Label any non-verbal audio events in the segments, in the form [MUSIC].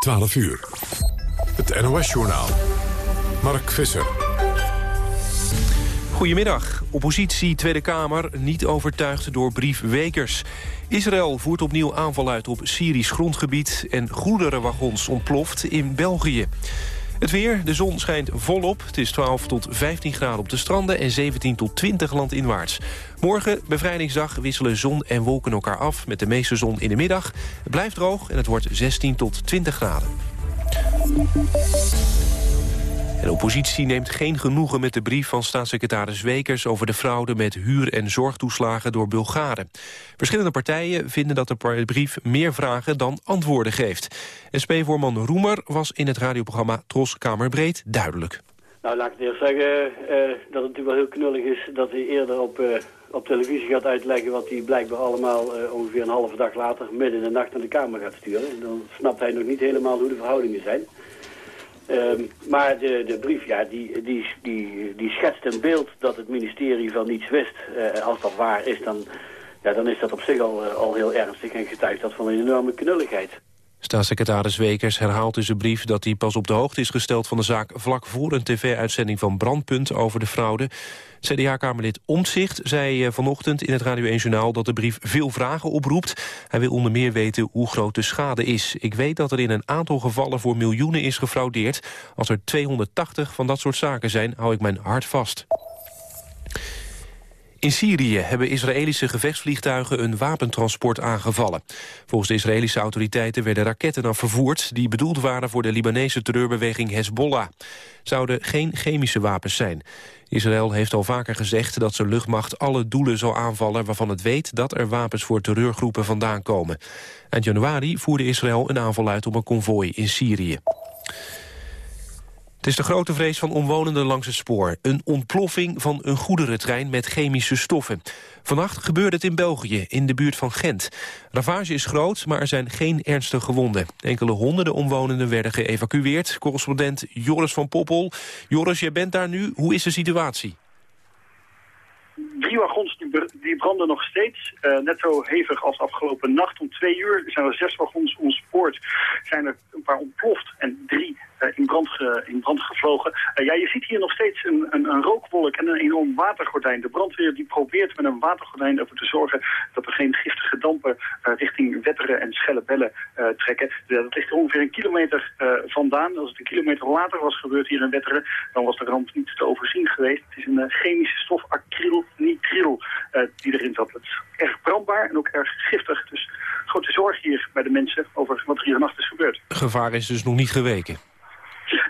12 uur. Het NOS-journaal. Mark Visser. Goedemiddag. Oppositie Tweede Kamer niet overtuigd door brief Wekers. Israël voert opnieuw aanval uit op Syrisch grondgebied... en goederenwagons ontploft in België. Het weer, de zon schijnt volop. Het is 12 tot 15 graden op de stranden en 17 tot 20 landinwaarts. Morgen, bevrijdingsdag, wisselen zon en wolken elkaar af... met de meeste zon in de middag. Het blijft droog en het wordt 16 tot 20 graden. De oppositie neemt geen genoegen met de brief van staatssecretaris Wekers... over de fraude met huur- en zorgtoeslagen door Bulgaren. Verschillende partijen vinden dat de brief meer vragen dan antwoorden geeft. SP-voorman Roemer was in het radioprogramma Tros Kamerbreed duidelijk. Nou, laat ik het eerst zeggen uh, dat het natuurlijk wel heel knullig is... dat hij eerder op, uh, op televisie gaat uitleggen... wat hij blijkbaar allemaal uh, ongeveer een halve dag later... midden in de nacht naar de Kamer gaat sturen. Dan snapt hij nog niet helemaal hoe de verhoudingen zijn... Um, maar de, de brief, ja, die, die, die, die schetst een beeld dat het ministerie van niets wist. Uh, als dat waar is, dan, ja, dan is dat op zich al, uh, al heel ernstig en getuigt dat van een enorme knulligheid. Staatssecretaris Wekers herhaalt in zijn brief dat hij pas op de hoogte is gesteld van de zaak vlak voor een tv-uitzending van Brandpunt over de fraude. CDA-kamerlid Omtzigt zei eh, vanochtend in het Radio 1-journaal dat de brief veel vragen oproept. Hij wil onder meer weten hoe groot de schade is. Ik weet dat er in een aantal gevallen voor miljoenen is gefraudeerd. Als er 280 van dat soort zaken zijn, hou ik mijn hart vast. In Syrië hebben Israëlische gevechtsvliegtuigen een wapentransport aangevallen. Volgens de Israëlische autoriteiten werden raketten dan vervoerd... die bedoeld waren voor de Libanese terreurbeweging Hezbollah. Zouden geen chemische wapens zijn. Israël heeft al vaker gezegd dat zijn luchtmacht alle doelen zal aanvallen... waarvan het weet dat er wapens voor terreurgroepen vandaan komen. Eind januari voerde Israël een aanval uit op een konvooi in Syrië. Het is de grote vrees van omwonenden langs het spoor. Een ontploffing van een goederentrein met chemische stoffen. Vannacht gebeurde het in België, in de buurt van Gent. Ravage is groot, maar er zijn geen ernstige gewonden. Enkele honderden omwonenden werden geëvacueerd. Correspondent Joris van Poppel. Joris, jij bent daar nu. Hoe is de situatie? drie wagons die, branden nog steeds. Uh, net zo hevig als afgelopen nacht. Om twee uur zijn er zes wagons ontspoord. Zijn er een paar ontploft en drie in, brand in brand gevlogen. Uh, ja, je ziet hier nog steeds een, een, een, rookwolk en een enorm watergordijn. De brandweer die probeert met een watergordijn ervoor te zorgen dat er geen giftige dampen richting Wetteren en Schellebellen trekken. dat ligt ongeveer een kilometer vandaan. Als het een kilometer later was gebeurd hier in Wetteren, dan was de ramp niet te overzien geweest. Het is een chemische stof acryl nitriel uh, die erin zat. Het is erg brandbaar en ook erg giftig. Dus grote zorg hier bij de mensen over wat er hier nacht is gebeurd. Gevaar is dus nog niet geweken?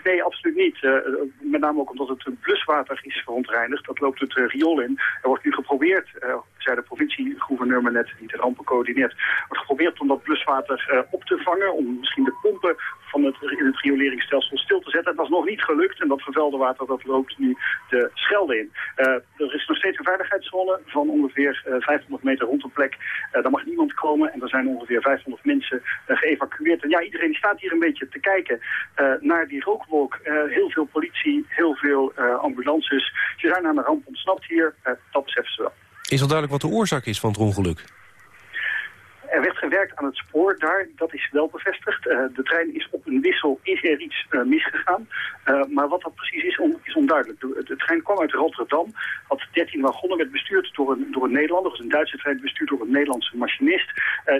Nee, absoluut niet. Uh, met name ook omdat het bluswater is verontreinigd. Dat loopt het uh, riool in. Er wordt nu geprobeerd, zei de provincie-gouverneur maar net, die de rampen coördineert, wordt geprobeerd om dat bluswater op te vangen, om misschien de pompen van het, in het rioleringsstelsel stil te zetten. Dat is nog niet gelukt en dat gevelde water dat loopt nu de Schelde in. Uh, er is nog steeds een veiligheidszone van ongeveer uh, 500 meter rond de plek. Uh, daar mag niemand komen en er zijn ongeveer 500 mensen geëvacueerd. En ja, iedereen staat hier een beetje te kijken naar die rookwolk. heel veel politie, heel veel ambulances. Ze zijn aan de ramp ontsnapt hier, dat beseffen ze wel. Is al duidelijk wat de oorzaak is van het ongeluk? Er werd gewerkt aan het spoor daar, dat is wel bevestigd. Uh, de trein is op een wissel, is er iets uh, misgegaan. Uh, maar wat dat precies is, is onduidelijk. De, trein kwam uit Rotterdam, had 13 wagonnen, werd bestuurd door een, door een Nederlander. Dus een Duitse trein bestuurd door een Nederlandse machinist.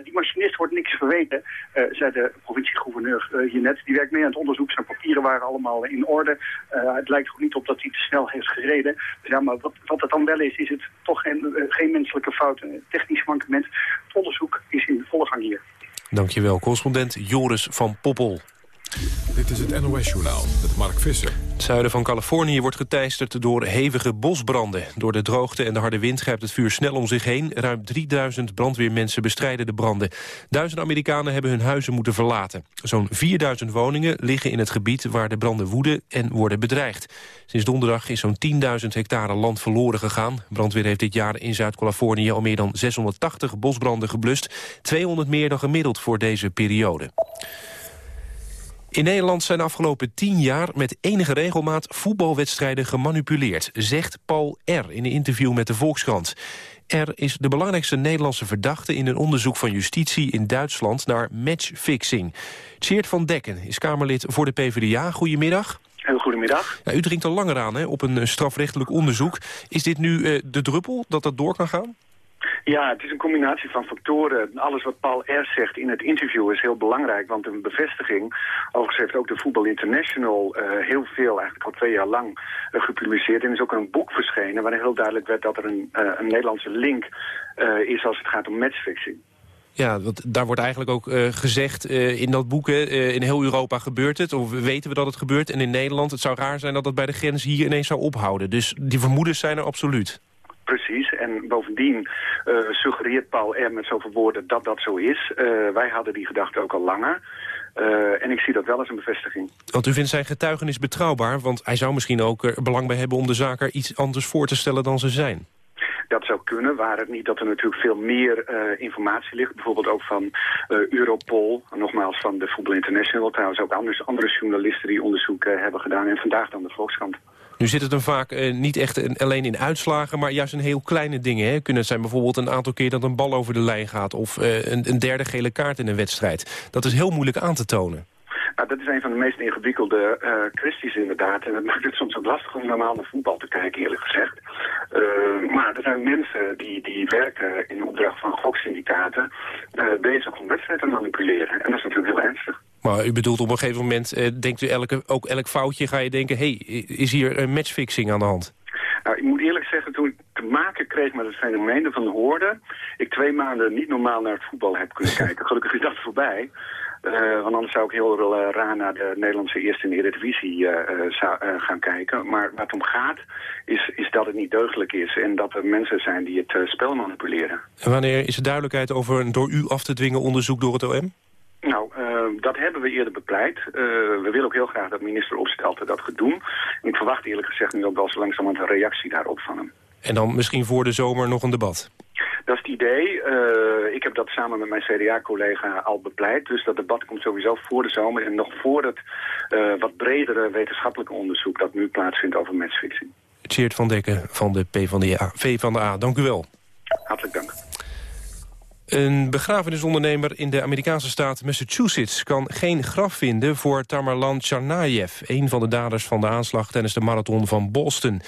die machinist wordt niks verweten, zei de provincie-gouverneur hier net. Die werkt mee aan het onderzoek, zijn papieren waren allemaal in orde. het lijkt ook niet op dat hij te snel heeft gereden. Dus ja, maar wat, wat het dan wel is, is het toch geen, geen menselijke fout, een technisch mankement. Onderzoek is in volle gang hier. Dankjewel, correspondent Joris van Poppel. Dit is het NOS-journaal met Mark Visser. Het zuiden van Californië wordt geteisterd door hevige bosbranden. Door de droogte en de harde wind grijpt het vuur snel om zich heen. Ruim 3000 brandweermensen bestrijden de branden. Duizenden Amerikanen hebben hun huizen moeten verlaten. Zo'n 4000 woningen liggen in het gebied waar de branden woeden en worden bedreigd. Sinds donderdag is zo'n 10.000 hectare land verloren gegaan. Brandweer heeft dit jaar in Zuid-Californië al meer dan 680 bosbranden geblust. 200 meer dan gemiddeld voor deze periode. In Nederland zijn de afgelopen tien jaar met enige regelmaat voetbalwedstrijden gemanipuleerd, zegt Paul R. in een interview met de Volkskrant. R is de belangrijkste Nederlandse verdachte in een onderzoek van justitie in Duitsland naar matchfixing. Tjeerd van Dekken is Kamerlid voor de PvdA. Goedemiddag. Heel goedemiddag. Ja, u dringt al langer aan hè, op een strafrechtelijk onderzoek. Is dit nu uh, de druppel dat dat door kan gaan? Ja, het is een combinatie van factoren. Alles wat Paul R. zegt in het interview is heel belangrijk, want een bevestiging, overigens heeft ook de Voetbal International uh, heel veel, eigenlijk al twee jaar lang, uh, gepubliceerd. En is ook een boek verschenen waarin heel duidelijk werd dat er een, uh, een Nederlandse link is als het gaat om matchfixing. Ja, want daar wordt eigenlijk ook gezegd in dat boek... In heel Europa gebeurt het, of weten we dat het gebeurt. En in Nederland, het zou raar zijn dat het bij de grens hier ineens zou ophouden. Dus die vermoedens zijn er absoluut. Precies, en bovendien uh, suggereert Paul R. met zoveel woorden dat dat zo is. Uh, wij hadden die gedachte ook al langer. Uh, en ik zie dat wel als een bevestiging. Want u vindt zijn getuigenis betrouwbaar? Want hij zou misschien ook er belang bij hebben om de zaken iets anders voor te stellen dan ze zijn. Dat zou kunnen, waar het niet dat er natuurlijk veel meer uh, informatie ligt. Bijvoorbeeld ook van uh, Europol, nogmaals van de Voetbal International. Trouwens ook anders, andere journalisten die onderzoek hebben gedaan. En vandaag dan de Volkskrant. Nu zit het dan vaak uh, niet echt alleen in uitslagen, maar juist in heel kleine dingen. Hè? Kunnen het zijn bijvoorbeeld een aantal keer dat een bal over de lijn gaat... of uh, een, een derde gele kaart in een wedstrijd. Dat is heel moeilijk aan te tonen. Nou, dat is een van de meest ingewikkelde uh, kwesties inderdaad. En dat maakt het soms ook lastig om normaal naar voetbal te kijken, eerlijk gezegd. Maar er zijn mensen die, die werken in opdracht van goksyndicaten... Bezig om wedstrijden te manipuleren. En dat is natuurlijk heel ernstig. Maar u bedoelt op een gegeven moment, uh, denkt u elke, ook elk foutje... ga je denken, hé, hey, is hier een matchfixing aan de hand? Nou, ik moet eerlijk zeggen, toen ik te maken kreeg met het fenomeen van de hoorde... ik twee maanden niet normaal naar het voetbal heb kunnen [LAUGHS] kijken. Gelukkig is dat voorbij. Uh, want anders zou ik heel uh, raar naar de Nederlandse eerste de Eredivisie uh, zou, gaan kijken. Maar wat het om gaat, is, is dat het niet deugdelijk is. En dat er mensen zijn die het spel manipuleren. En wanneer is er duidelijkheid over een door u af te dwingen onderzoek door het OM? Nou, uh, dat hebben we eerder bepleit. Uh, we willen ook heel graag dat minister Opstelten dat gaat doen. En ik verwacht eerlijk gezegd nu ook wel zo langzamerhand een reactie daarop van hem. En dan misschien voor de zomer nog een debat? Dat is het idee. Uh, ik heb dat samen met mijn CDA-collega al bepleit. Dus dat debat komt sowieso voor de zomer. En nog voor het wat bredere wetenschappelijke onderzoek dat nu plaatsvindt over matchfixing. Tjeerd van Dekken van de P van de A. V van de A, dank u wel. Hartelijk dank. Een begrafenisondernemer in de Amerikaanse staat Massachusetts... kan geen graf vinden voor Tamerlan Tsarnaev... een van de daders van de aanslag tijdens de marathon van Boston.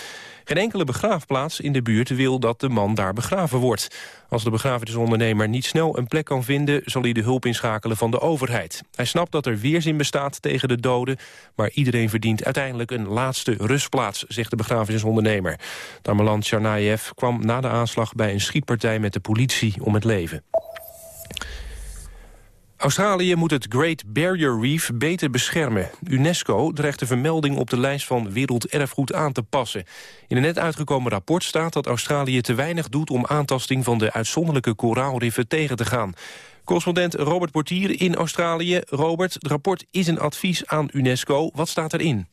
Geen enkele begraafplaats in de buurt wil dat de man daar begraven wordt. Als de begrafenisondernemer niet snel een plek kan vinden... zal hij de hulp inschakelen van de overheid. Hij snapt dat er weerzin bestaat tegen de doden... maar iedereen verdient uiteindelijk een laatste rustplaats... zegt de begrafenisondernemer. Tamerlan Tsarnaev kwam na de aanslag bij een schietpartij met de politie om het leven. Australië moet het Great Barrier Reef beter beschermen. UNESCO dreigt de vermelding op de lijst van werelderfgoed aan te passen. In een net uitgekomen rapport staat dat Australië te weinig doet... om aantasting van de uitzonderlijke koraalriffen tegen te gaan. Correspondent Robert Portier in Australië. Robert, het rapport is een advies aan UNESCO. Wat staat erin?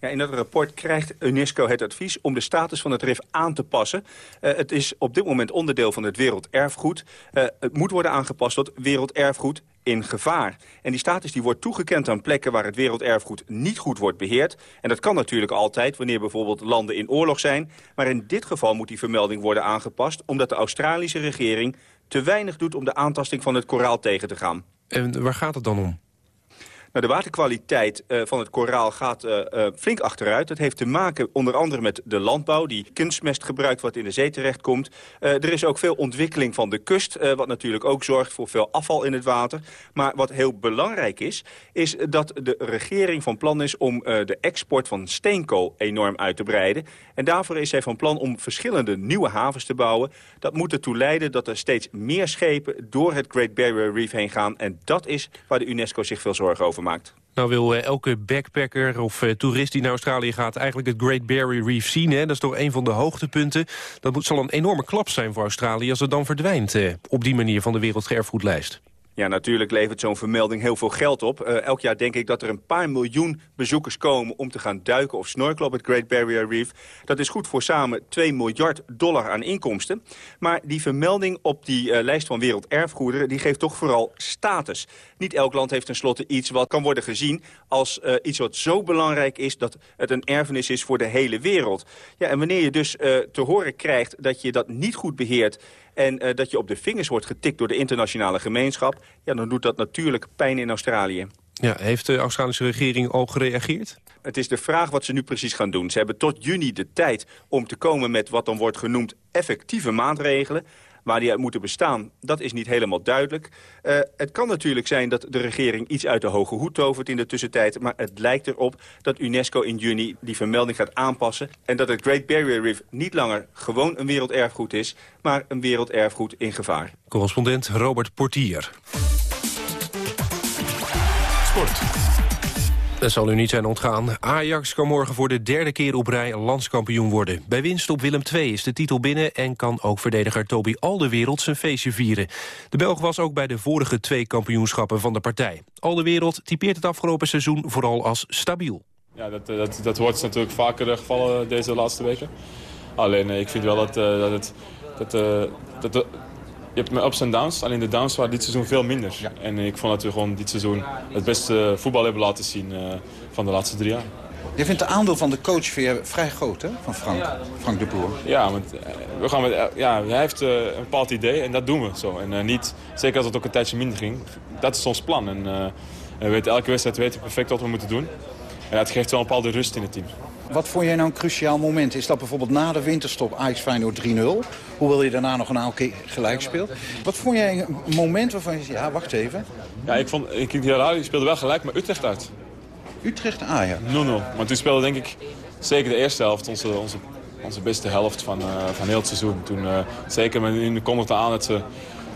Ja, in dat rapport krijgt UNESCO het advies om de status van het RIF aan te passen. Uh, het is op dit moment onderdeel van het werelderfgoed. Uh, het moet worden aangepast tot werelderfgoed in gevaar. En die status die wordt toegekend aan plekken waar het werelderfgoed niet goed wordt beheerd. En dat kan natuurlijk altijd wanneer bijvoorbeeld landen in oorlog zijn. Maar in dit geval moet die vermelding worden aangepast... omdat de Australische regering te weinig doet om de aantasting van het koraal tegen te gaan. En waar gaat het dan om? Nou, de waterkwaliteit uh, van het koraal gaat uh, uh, flink achteruit. Dat heeft te maken onder andere met de landbouw... die kunstmest gebruikt wat in de zee terechtkomt. er is ook veel ontwikkeling van de kust... wat natuurlijk ook zorgt voor veel afval in het water. Maar wat heel belangrijk is... is dat de regering van plan is om de export van steenkool enorm uit te breiden. En daarvoor is hij van plan om verschillende nieuwe havens te bouwen. Dat moet ertoe leiden dat er steeds meer schepen... door het Great Barrier Reef heen gaan. En dat is waar de UNESCO zich veel zorgen over maakt. Nou wil uh, elke backpacker of uh, toerist die naar Australië gaat... eigenlijk het Great Barrier Reef zien. Hè? Dat is toch een van de hoogtepunten. Dat zal een enorme klap zijn voor Australië als het dan verdwijnt... Uh, op die manier van de werelderfgoedlijst. Ja, natuurlijk levert zo'n vermelding heel veel geld op. Uh, elk jaar denk ik dat er een paar miljoen bezoekers komen... om te gaan duiken of snorkelen op het Great Barrier Reef. Dat is goed voor samen 2 miljard dollar aan inkomsten. Maar die vermelding op die uh, lijst van werelderfgoederen... die geeft toch vooral status. Niet elk land heeft tenslotte iets wat kan worden gezien... als uh, iets wat zo belangrijk is dat het een erfenis is voor de hele wereld. Ja, en wanneer je dus te horen krijgt dat je dat niet goed beheert... En uh, dat je op de vingers wordt getikt door de internationale gemeenschap... ja, dan doet dat natuurlijk pijn in Australië. Ja, heeft de Australische regering al gereageerd? Het is de vraag wat ze nu precies gaan doen. Ze hebben tot juni de tijd om te komen met wat dan wordt genoemd effectieve maatregelen. Waar die uit moeten bestaan, dat is niet helemaal duidelijk. Uh, het kan natuurlijk zijn dat de regering iets uit de hoge hoed tovert in de tussentijd. Maar het lijkt erop dat UNESCO in juni die vermelding gaat aanpassen. En dat het Great Barrier Reef niet langer gewoon een werelderfgoed is. Maar een werelderfgoed in gevaar. Correspondent Robert Portier. Sport. Dat zal u niet zijn ontgaan. Ajax kan morgen voor de derde keer op rij landskampioen worden. Bij winst op Willem II is de titel binnen... en kan ook verdediger Toby Alderwereld zijn feestje vieren. De Belg was ook bij de vorige twee kampioenschappen van de partij. Alderwereld typeert het afgelopen seizoen vooral als stabiel. Ja, dat, dat, dat wordt natuurlijk vaker gevallen deze laatste weken. Alleen eh, ik vind wel dat, eh, dat het... Dat, eh, dat, je hebt ups en downs. Alleen de downs waren dit seizoen veel minder. En ik vond dat we gewoon dit seizoen het beste voetbal hebben laten zien uh, van de laatste drie jaar. Je vindt de aandeel van de coach vrij groot, hè? Van Frank, Frank de Boer. Ja, want eh, we gaan met, eh, ja, hij heeft uh, een bepaald idee en dat doen we zo. En uh, niet, zeker als het ook een tijdje minder ging. Dat is ons plan. En, we weten, elke wedstrijd weten we perfect wat we moeten doen. En dat geeft wel een bepaalde rust in het team. Wat vond jij nou een cruciaal moment? Is dat bijvoorbeeld na de winterstop Ajax Feyenoord 3-0? Hoewel je daarna nog een aantal keer gelijk speelt. Wat vond jij een moment waarvan je zei, ja, wacht even. Ja, ik vond, ik die speelde wel gelijk, maar Utrecht uit. Utrecht Ajax? 0-0. Maar toen speelde denk ik zeker de eerste helft onze, onze, onze beste helft van, uh, van heel het seizoen. Toen, uh, zeker in de kondigde aan dat ze,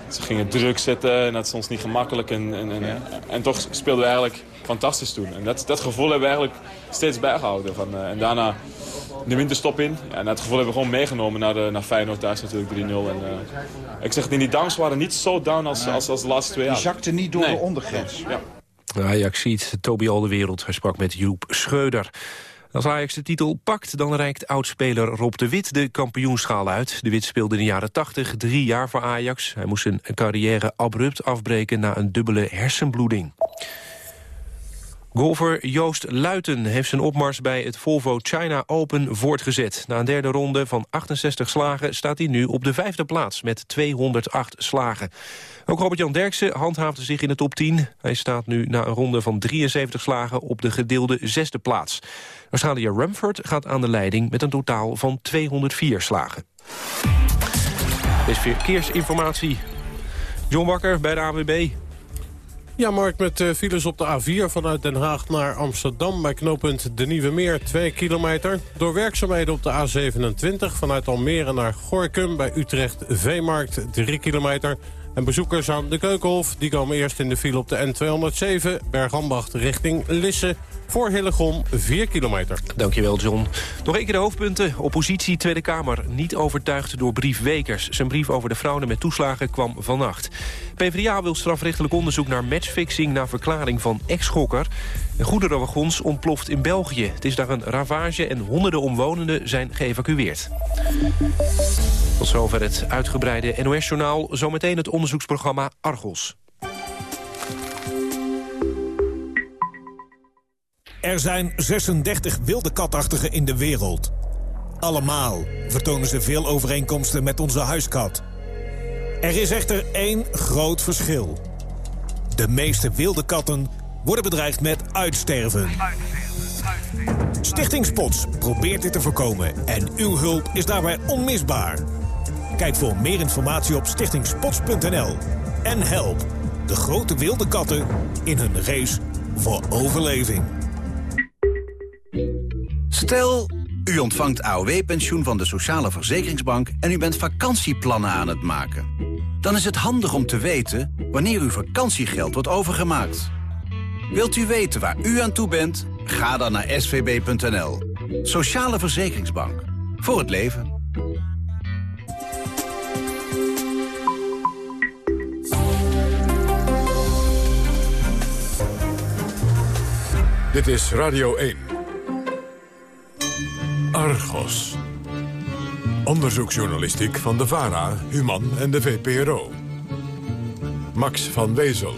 ze gingen druk zetten en dat is ons niet gemakkelijk. En, en, en, ja. en toch speelden we eigenlijk fantastisch toen. En dat, dat gevoel hebben we eigenlijk steeds bijgehouden. Van, uh, en daarna de winterstop in. Ja, en dat gevoel hebben we gewoon meegenomen naar, de, naar Feyenoord thuis natuurlijk 3-0. En, uh, ik zeg het, die downs waren niet zo down als, als, als de laatste twee jaar. Die zakte niet door nee. de ondergrens. Ja. Ajax ziet Toby Alderwereld. Hij sprak met Joep Schreuder. Als Ajax de titel pakt, dan reikt oudspeler Rob de Wit de kampioenschaal uit. De Wit speelde in de jaren 80 drie jaar voor Ajax. Hij moest zijn carrière abrupt afbreken na een dubbele hersenbloeding. Golfer Joost Luiten heeft zijn opmars bij het Volvo China Open voortgezet. Na een derde ronde van 68 slagen staat hij nu op de vijfde plaats met 208 slagen. Ook Robert-Jan Derksen handhaafde zich in de top 10. Hij staat nu na een ronde van 73 slagen op de gedeelde zesde plaats. Australiër Rumford gaat aan de leiding met een totaal van 204 slagen. Dit is verkeersinformatie. John Bakker bij de AWB. Ja, Mark, met uh, files op de A4 vanuit Den Haag naar Amsterdam... bij knooppunt De Nieuwe Meer, 2 kilometer. Door werkzaamheden op de A27 vanuit Almere naar Gorkum... bij Utrecht Veemarkt, 3 kilometer. En bezoekers aan de Keukenhof die komen eerst in de file op de N207... Bergambacht richting Lisse... Voor Hillegom 4 kilometer. Dankjewel, John. Nog een keer de hoofdpunten. Oppositie Tweede Kamer niet overtuigd door brief Wekers. Zijn brief over de fraude met toeslagen kwam vannacht. PvdA wil strafrechtelijk onderzoek naar matchfixing... na verklaring van ex-schokker. En goederenwagons ontploft in België. Het is daar een ravage en honderden omwonenden zijn geëvacueerd. Tot zover het uitgebreide NOS-journaal. Zometeen het onderzoeksprogramma Argos. Er zijn 36 wilde katachtigen in de wereld. Allemaal vertonen ze veel overeenkomsten met onze huiskat. Er is echter één groot verschil. De meeste wilde katten worden bedreigd met uitsterven. Stichting Spots probeert dit te voorkomen en uw hulp is daarbij onmisbaar. Kijk voor meer informatie op stichtingspots.nl en help de grote wilde katten in hun race voor overleving. Stel, u ontvangt AOW-pensioen van de Sociale Verzekeringsbank... en u bent vakantieplannen aan het maken. Dan is het handig om te weten wanneer uw vakantiegeld wordt overgemaakt. Wilt u weten waar u aan toe bent? Ga dan naar svb.nl. Sociale Verzekeringsbank. Voor het leven. Dit is Radio 1. Argos. Onderzoeksjournalistiek van de VARA, Human en de VPRO. Max van Wezel.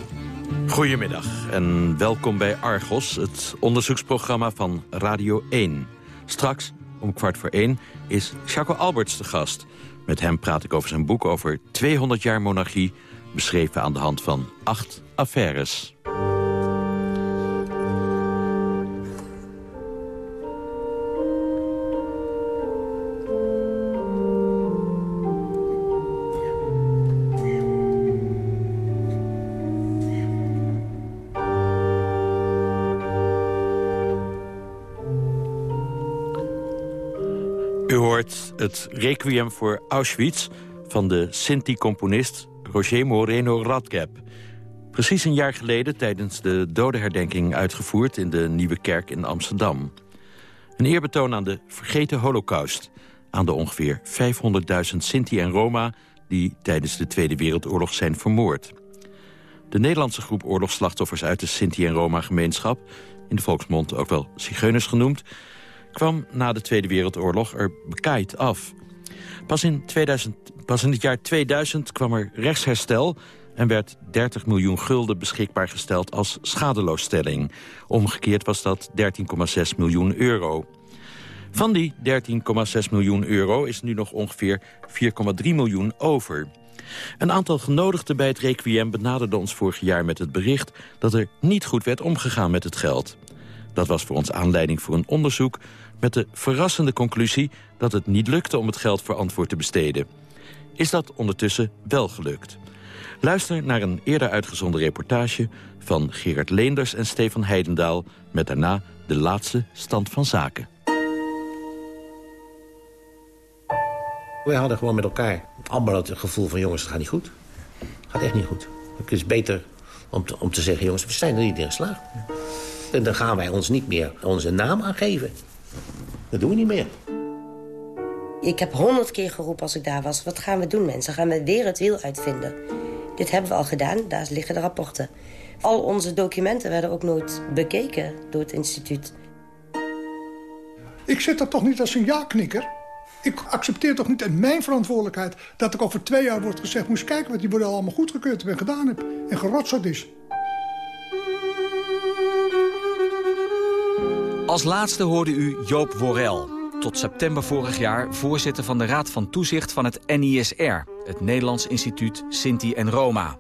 Goedemiddag en welkom bij Argos, het onderzoeksprogramma van Radio 1. Straks, om kwart voor één, is Jaco Alberts de gast. Met hem praat ik over zijn boek over 200 jaar monarchie... beschreven aan de hand van acht affaires. Het requiem voor Auschwitz van de Sinti-componist Roger Moreno Radcap. Precies een jaar geleden tijdens de dodenherdenking uitgevoerd... in de Nieuwe Kerk in Amsterdam. Een eerbetoon aan de vergeten holocaust... aan de ongeveer 500.000 Sinti en Roma... die tijdens de Tweede Wereldoorlog zijn vermoord. De Nederlandse groep oorlogsslachtoffers uit de Sinti en Roma-gemeenschap... in de volksmond ook wel zigeuners genoemd kwam na de Tweede Wereldoorlog er bekaaid af. Pas in, 2000, pas in het jaar 2000 kwam er rechtsherstel en werd 30 miljoen gulden beschikbaar gesteld als schadeloosstelling. Omgekeerd was dat 13,6 miljoen euro. Van die 13,6 miljoen euro is nu nog ongeveer 4,3 miljoen over. Een aantal genodigden bij het Requiem benaderde ons vorig jaar met het bericht... dat er niet goed werd omgegaan met het geld. Dat was voor ons aanleiding voor een onderzoek met de verrassende conclusie dat het niet lukte om het geld voor antwoord te besteden. Is dat ondertussen wel gelukt? Luister naar een eerder uitgezonden reportage van Gerard Leenders en Stefan Heidendaal... met daarna de laatste stand van zaken. We hadden gewoon met elkaar allemaal het gevoel van... jongens, het gaat niet goed. Het gaat echt niet goed. Het is beter om te, om te zeggen, jongens, we zijn er niet in geslaagd. En dan gaan wij ons niet meer onze naam aangeven. Dat doen we niet meer. Ik heb honderd keer geroepen als ik daar was. Wat gaan we doen, mensen? Gaan we weer het wiel uitvinden? Dit hebben we al gedaan, daar liggen de rapporten. Al onze documenten werden ook nooit bekeken door het instituut. Ik zit er toch niet als een ja-knikker? Ik accepteer toch niet in mijn verantwoordelijkheid... dat ik over twee jaar wordt gezegd... moest kijken wat die worden allemaal goedgekeurd en gedaan heb... en gerotzerd is. Als laatste hoorde u Joop Worel. Tot september vorig jaar voorzitter van de Raad van Toezicht van het NISR... het Nederlands Instituut Sinti en Roma.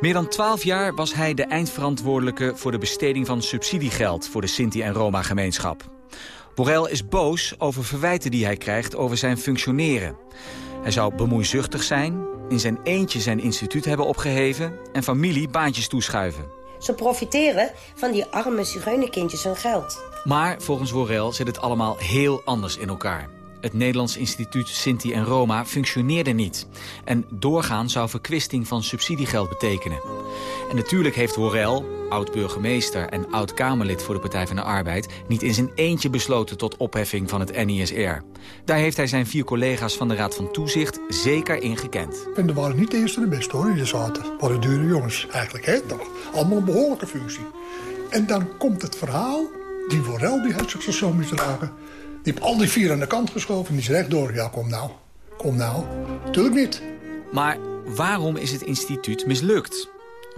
Meer dan twaalf jaar was hij de eindverantwoordelijke... voor de besteding van subsidiegeld voor de Sinti en Roma-gemeenschap. Borrell is boos over verwijten die hij krijgt over zijn functioneren. Hij zou bemoeizuchtig zijn, in zijn eentje zijn instituut hebben opgeheven... en familie baantjes toeschuiven. Ze profiteren van die arme zigeunerkindjes hun geld. Maar volgens Worel zit het allemaal heel anders in elkaar. Het Nederlands Instituut Sinti en Roma functioneerde niet. En doorgaan zou verkwisting van subsidiegeld betekenen. En natuurlijk heeft Worel, oud-burgemeester en oud-Kamerlid voor de Partij van de Arbeid... niet in zijn eentje besloten tot opheffing van het NISR. Daar heeft hij zijn vier collega's van de Raad van Toezicht zeker in gekend. En er waren niet de eerste de beste hoor, die zaten. Het waren dure jongens eigenlijk, hè? Allemaal een behoorlijke functie. En dan komt het verhaal, die Worel die heeft zich zo misdragen... Die heeft al die vier aan de kant geschoven en die is rechtdoor. Ja, kom nou. Kom nou. Tuurlijk niet. Maar waarom is het instituut mislukt?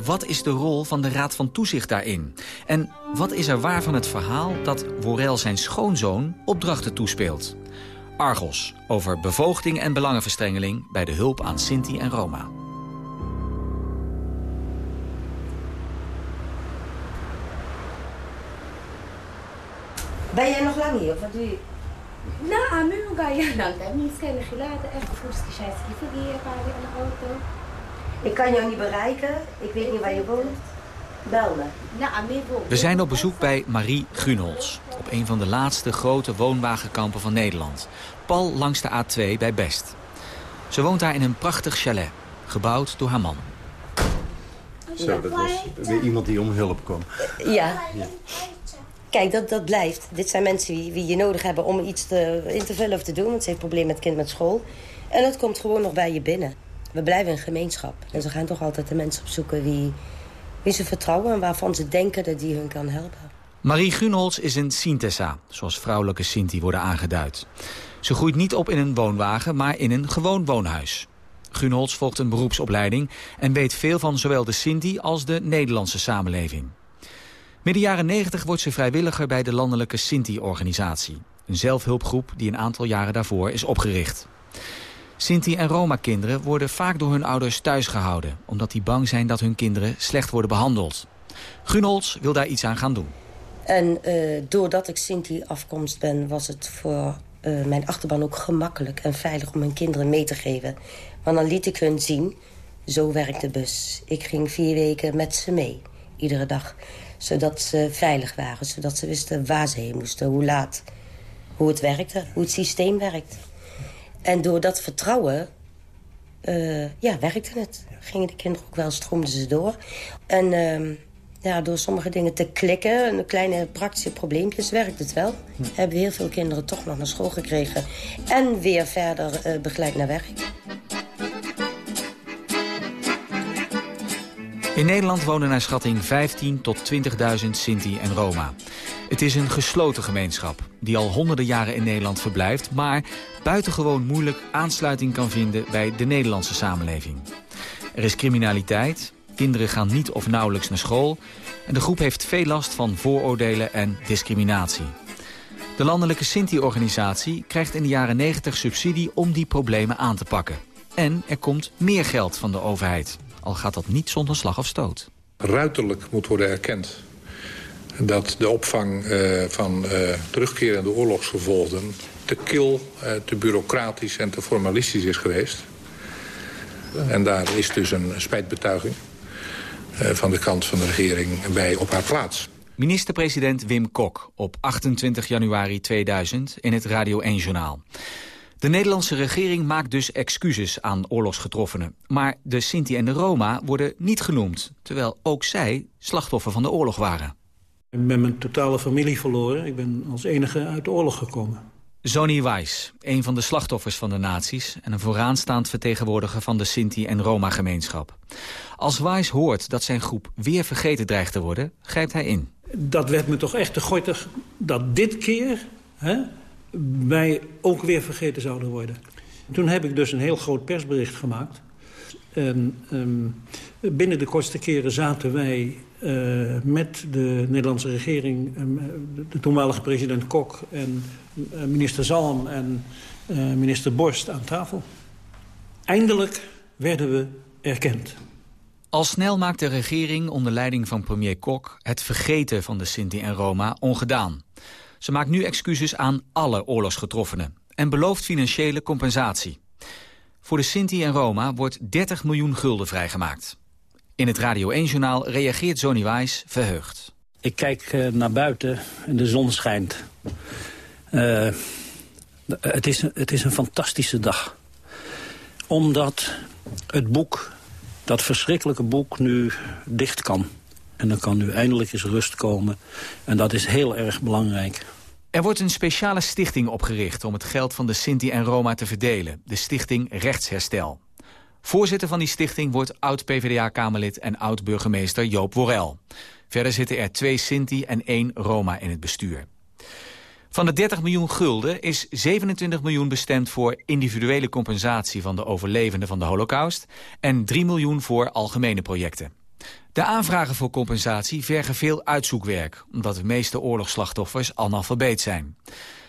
Wat is de rol van de Raad van Toezicht daarin? En wat is er waar van het verhaal dat Worel zijn schoonzoon opdrachten toespeelt? Argos, over bevoogding en belangenverstrengeling... bij de hulp aan Sinti en Roma. Ben jij nog lang hier of wat doe je? نعم منو قاعد نعمل كان خلال echt فرصة شايفك فوقي قاعد aan de auto. Ik kan jou niet bereiken. Ik weet niet waar je woont. Bel me. We zijn op bezoek bij Marie Grunholz. Op een van de laatste grote woonwagenkampen van Nederland. Pal langs de A2 bij Best. Ze woont daar in een prachtig chalet. Gebouwd door haar man. Zo, dat was weer iemand die om hulp kwam. Ja. Kijk, dat, dat blijft. Dit zijn mensen die, die je nodig hebben om iets te, in te vullen of te doen. Want ze heeft een probleem met het kind met school. En dat komt gewoon nog bij je binnen. We blijven een gemeenschap. En ze gaan toch altijd de mensen opzoeken wie, wie ze vertrouwen... en waarvan ze denken dat die hun kan helpen. Marie Gunholz is een Sintessa, zoals vrouwelijke Sinti worden aangeduid. Ze groeit niet op in een woonwagen, maar in een gewoon woonhuis. Gunholz volgt een beroepsopleiding en weet veel van zowel de Sinti als de Nederlandse samenleving. Midden jaren 90 wordt ze vrijwilliger bij de landelijke Sinti-organisatie. Een zelfhulpgroep die een aantal jaren daarvoor is opgericht. Sinti- en Roma-kinderen worden vaak door hun ouders thuisgehouden... omdat die bang zijn dat hun kinderen slecht worden behandeld. Gunholz wil daar iets aan gaan doen. En uh, doordat ik Sinti-afkomst ben, was het voor uh, mijn achterban ook gemakkelijk en veilig om mijn kinderen mee te geven. Want dan liet ik hun zien, zo werkt de bus. Ik ging vier weken met ze mee, iedere dag. Zodat ze veilig waren, zodat ze wisten waar ze heen moesten, hoe laat. Hoe het werkte, hoe het systeem werkt. En door dat vertrouwen, uh, ja, werkte het. Gingen de kinderen ook wel, stroomden ze door. En uh, ja, door sommige dingen te klikken, een kleine praktische probleempjes, werkt het wel. Hm. Hebben heel veel kinderen toch nog naar school gekregen. En weer verder uh, begeleid naar werk. In Nederland wonen naar schatting 15 tot 20.000 Sinti en Roma. Het is een gesloten gemeenschap die al honderden jaren in Nederland verblijft... maar buitengewoon moeilijk aansluiting kan vinden bij de Nederlandse samenleving. Er is criminaliteit, kinderen gaan niet of nauwelijks naar school... en de groep heeft veel last van vooroordelen en discriminatie. De landelijke Sinti-organisatie krijgt in de jaren 90 subsidie om die problemen aan te pakken. En er komt meer geld van de overheid, al gaat dat niet zonder slag of stoot. Ruiterlijk moet worden erkend dat de opvang uh, van uh, terugkerende oorlogsgevolgden te kil, uh, te bureaucratisch en te formalistisch is geweest. En daar is dus een spijtbetuiging van de kant van de regering bij op haar plaats. Minister-president Wim Kok op 28 januari 2000 in het Radio 1-journaal. De Nederlandse regering maakt dus excuses aan oorlogsgetroffenen. Maar de Sinti en de Roma worden niet genoemd... terwijl ook zij slachtoffer van de oorlog waren. Ik ben mijn totale familie verloren. Ik ben als enige uit de oorlog gekomen. Zoni Weiss, een van de slachtoffers van de nazi's... en een vooraanstaand vertegenwoordiger van de Sinti- en Roma-gemeenschap. Als Weiss hoort dat zijn groep weer vergeten dreigt te worden, grijpt hij in. Dat werd me toch echt te gortig dat dit keer hè, wij ook weer vergeten zouden worden. Toen heb ik dus een heel groot persbericht gemaakt. En, um, binnen de kortste keren zaten wij uh, met de Nederlandse regering... Um, de toenmalige president Kok en uh, minister Zalm en uh, minister Borst aan tafel. Eindelijk werden we erkend. Al snel maakt de regering onder leiding van premier Kok... het vergeten van de Sinti en Roma ongedaan. Ze maakt nu excuses aan alle oorlogsgetroffenen... en belooft financiële compensatie. Voor de Sinti en Roma wordt 30 miljoen gulden vrijgemaakt. In het Radio 1-journaal reageert Zoni Weiss verheugd. Ik kijk uh, naar buiten en de zon schijnt. Uh, het, is, het is een fantastische dag. Omdat het boek, dat verschrikkelijke boek, nu dicht kan. En dan kan nu eindelijk eens rust komen. En dat is heel erg belangrijk. Er wordt een speciale stichting opgericht om het geld van de Sinti en Roma te verdelen. De stichting Rechtsherstel. Voorzitter van die stichting wordt oud-PVDA-Kamerlid en oud-burgemeester Joop Worel. Verder zitten er twee Sinti en één Roma in het bestuur. Van de 30 miljoen gulden is 27 miljoen bestemd voor individuele compensatie van de overlevenden van de holocaust en 3 miljoen voor algemene projecten. De aanvragen voor compensatie vergen veel uitzoekwerk, omdat de meeste oorlogsslachtoffers analfabeet zijn.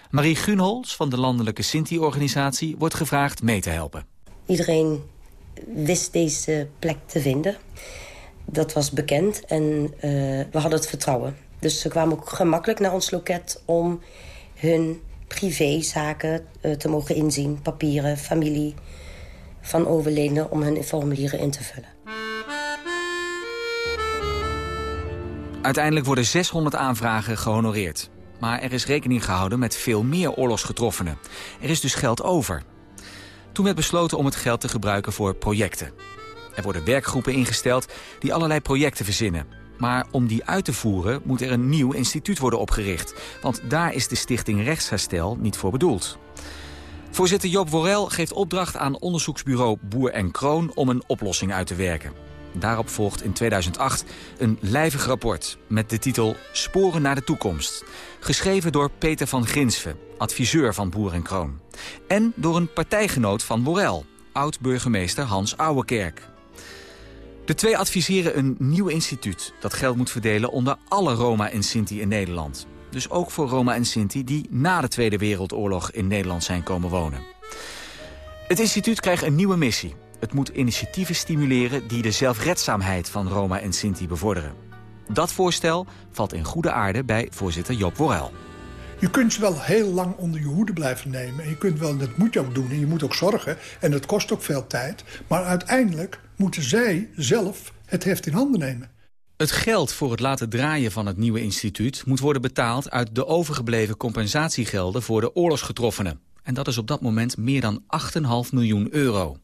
Marie Gunholz van de landelijke Sinti-organisatie wordt gevraagd mee te helpen. Iedereen wist deze plek te vinden. Dat was bekend en uh, we hadden het vertrouwen. Dus ze kwamen ook gemakkelijk naar ons loket om hun privézaken uh, te mogen inzien. Papieren, familie van overledenen om hun formulieren in te vullen. Uiteindelijk worden 600 aanvragen gehonoreerd. Maar er is rekening gehouden met veel meer oorlogsgetroffenen. Er is dus geld over. Toen werd besloten om het geld te gebruiken voor projecten. Er worden werkgroepen ingesteld die allerlei projecten verzinnen. Maar om die uit te voeren moet er een nieuw instituut worden opgericht. Want daar is de stichting Rechtsherstel niet voor bedoeld. Voorzitter Joop Worel geeft opdracht aan onderzoeksbureau Boer en Kroon om een oplossing uit te werken. Daarop volgt in 2008 een lijvig rapport met de titel Sporen naar de toekomst. Geschreven door Peter van Grinsven, adviseur van Boer en Kroon. En door een partijgenoot van Borrell, oud-burgemeester Hans Ouwekerk. De twee adviseren een nieuw instituut dat geld moet verdelen onder alle Roma en Sinti in Nederland. Dus ook voor Roma en Sinti die na de Tweede Wereldoorlog in Nederland zijn komen wonen. Het instituut krijgt een nieuwe missie. Het moet initiatieven stimuleren die de zelfredzaamheid van Roma en Sinti bevorderen. Dat voorstel valt in goede aarde bij voorzitter Job Worrel. Je kunt ze wel heel lang onder je hoede blijven nemen. En je kunt wel, dat moet je ook doen. En je moet ook zorgen. En dat kost ook veel tijd. Maar uiteindelijk moeten zij zelf het heft in handen nemen. Het geld voor het laten draaien van het nieuwe instituut... moet worden betaald uit de overgebleven compensatiegelden... voor de oorlogsgetroffenen. En dat is op dat moment meer dan 8,5 miljoen euro.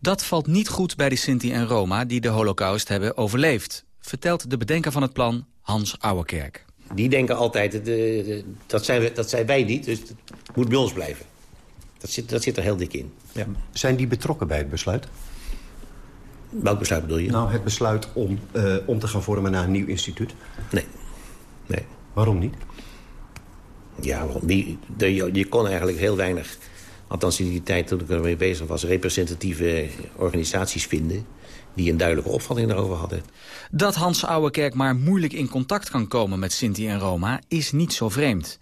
Dat valt niet goed bij de Sinti en Roma die de holocaust hebben overleefd... vertelt de bedenker van het plan Hans Ouwekerk. Die denken altijd, de, de, dat, zijn, dat zijn wij niet, dus het moet bij ons blijven. Dat zit, dat zit er heel dik in. Ja. Zijn die betrokken bij het besluit? Welk besluit bedoel je? Nou, het besluit om, uh, om te gaan vormen naar een nieuw instituut. Nee. nee. Waarom niet? Ja, die, de, je kon eigenlijk heel weinig... althans in die tijd toen ik ermee bezig was... representatieve organisaties vinden die een duidelijke opvatting daarover hadden. Dat Hans Ouwekerk maar moeilijk in contact kan komen met Sinti en Roma is niet zo vreemd.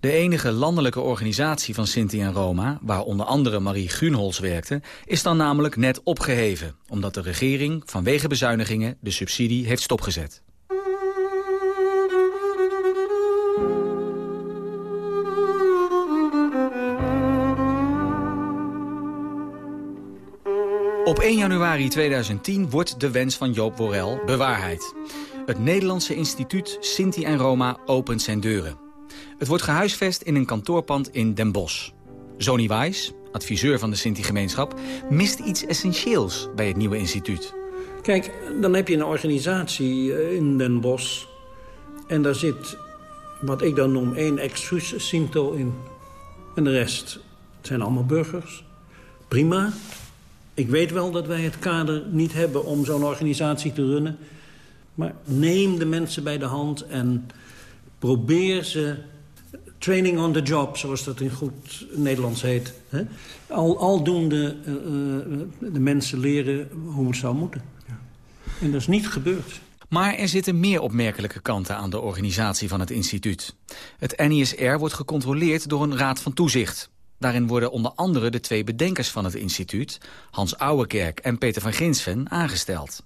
De enige landelijke organisatie van Sinti en Roma, waar onder andere Marie Grunholz werkte, is dan namelijk net opgeheven, omdat de regering vanwege bezuinigingen de subsidie heeft stopgezet. Op 1 januari 2010 wordt de wens van Joop Worrel bewaarheid. Het Nederlandse instituut Sinti en Roma opent zijn deuren. Het wordt gehuisvest in een kantoorpand in Den Bosch. Zoni Wijs, adviseur van de Sinti-gemeenschap... mist iets essentieels bij het nieuwe instituut. Kijk, dan heb je een organisatie eh, in Den Bosch... en daar zit, wat ik dan noem, één excuus Sinto in. En de rest zijn allemaal burgers. Prima, ik weet wel dat wij het kader niet hebben om zo'n organisatie te runnen. Maar neem de mensen bij de hand en probeer ze... Training on the job, zoals dat in goed Nederlands heet. Hè? Al, aldoende uh, de mensen leren hoe het zou moeten. Ja. En dat is niet gebeurd. Maar er zitten meer opmerkelijke kanten aan de organisatie van het instituut. Het NISR wordt gecontroleerd door een raad van toezicht. Daarin worden onder andere de twee bedenkers van het instituut... Hans Ouwekerk en Peter van Ginsven aangesteld.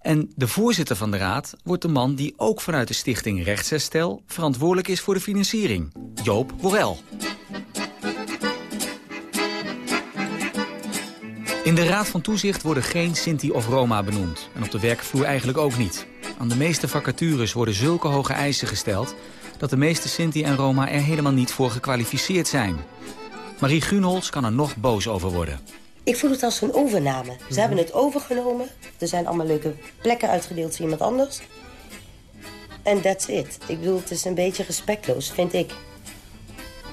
En de voorzitter van de raad wordt de man die ook vanuit de stichting Rechtsherstel... verantwoordelijk is voor de financiering, Joop Worrel. In de Raad van Toezicht worden geen Sinti of Roma benoemd. En op de werkvloer eigenlijk ook niet. Aan de meeste vacatures worden zulke hoge eisen gesteld... dat de meeste Sinti en Roma er helemaal niet voor gekwalificeerd zijn. Marie Gunholz kan er nog boos over worden. Ik voel het als een overname. Ze hebben het overgenomen. Er zijn allemaal leuke plekken uitgedeeld voor iemand anders. En that's it. Ik bedoel, het is een beetje respectloos, vind ik.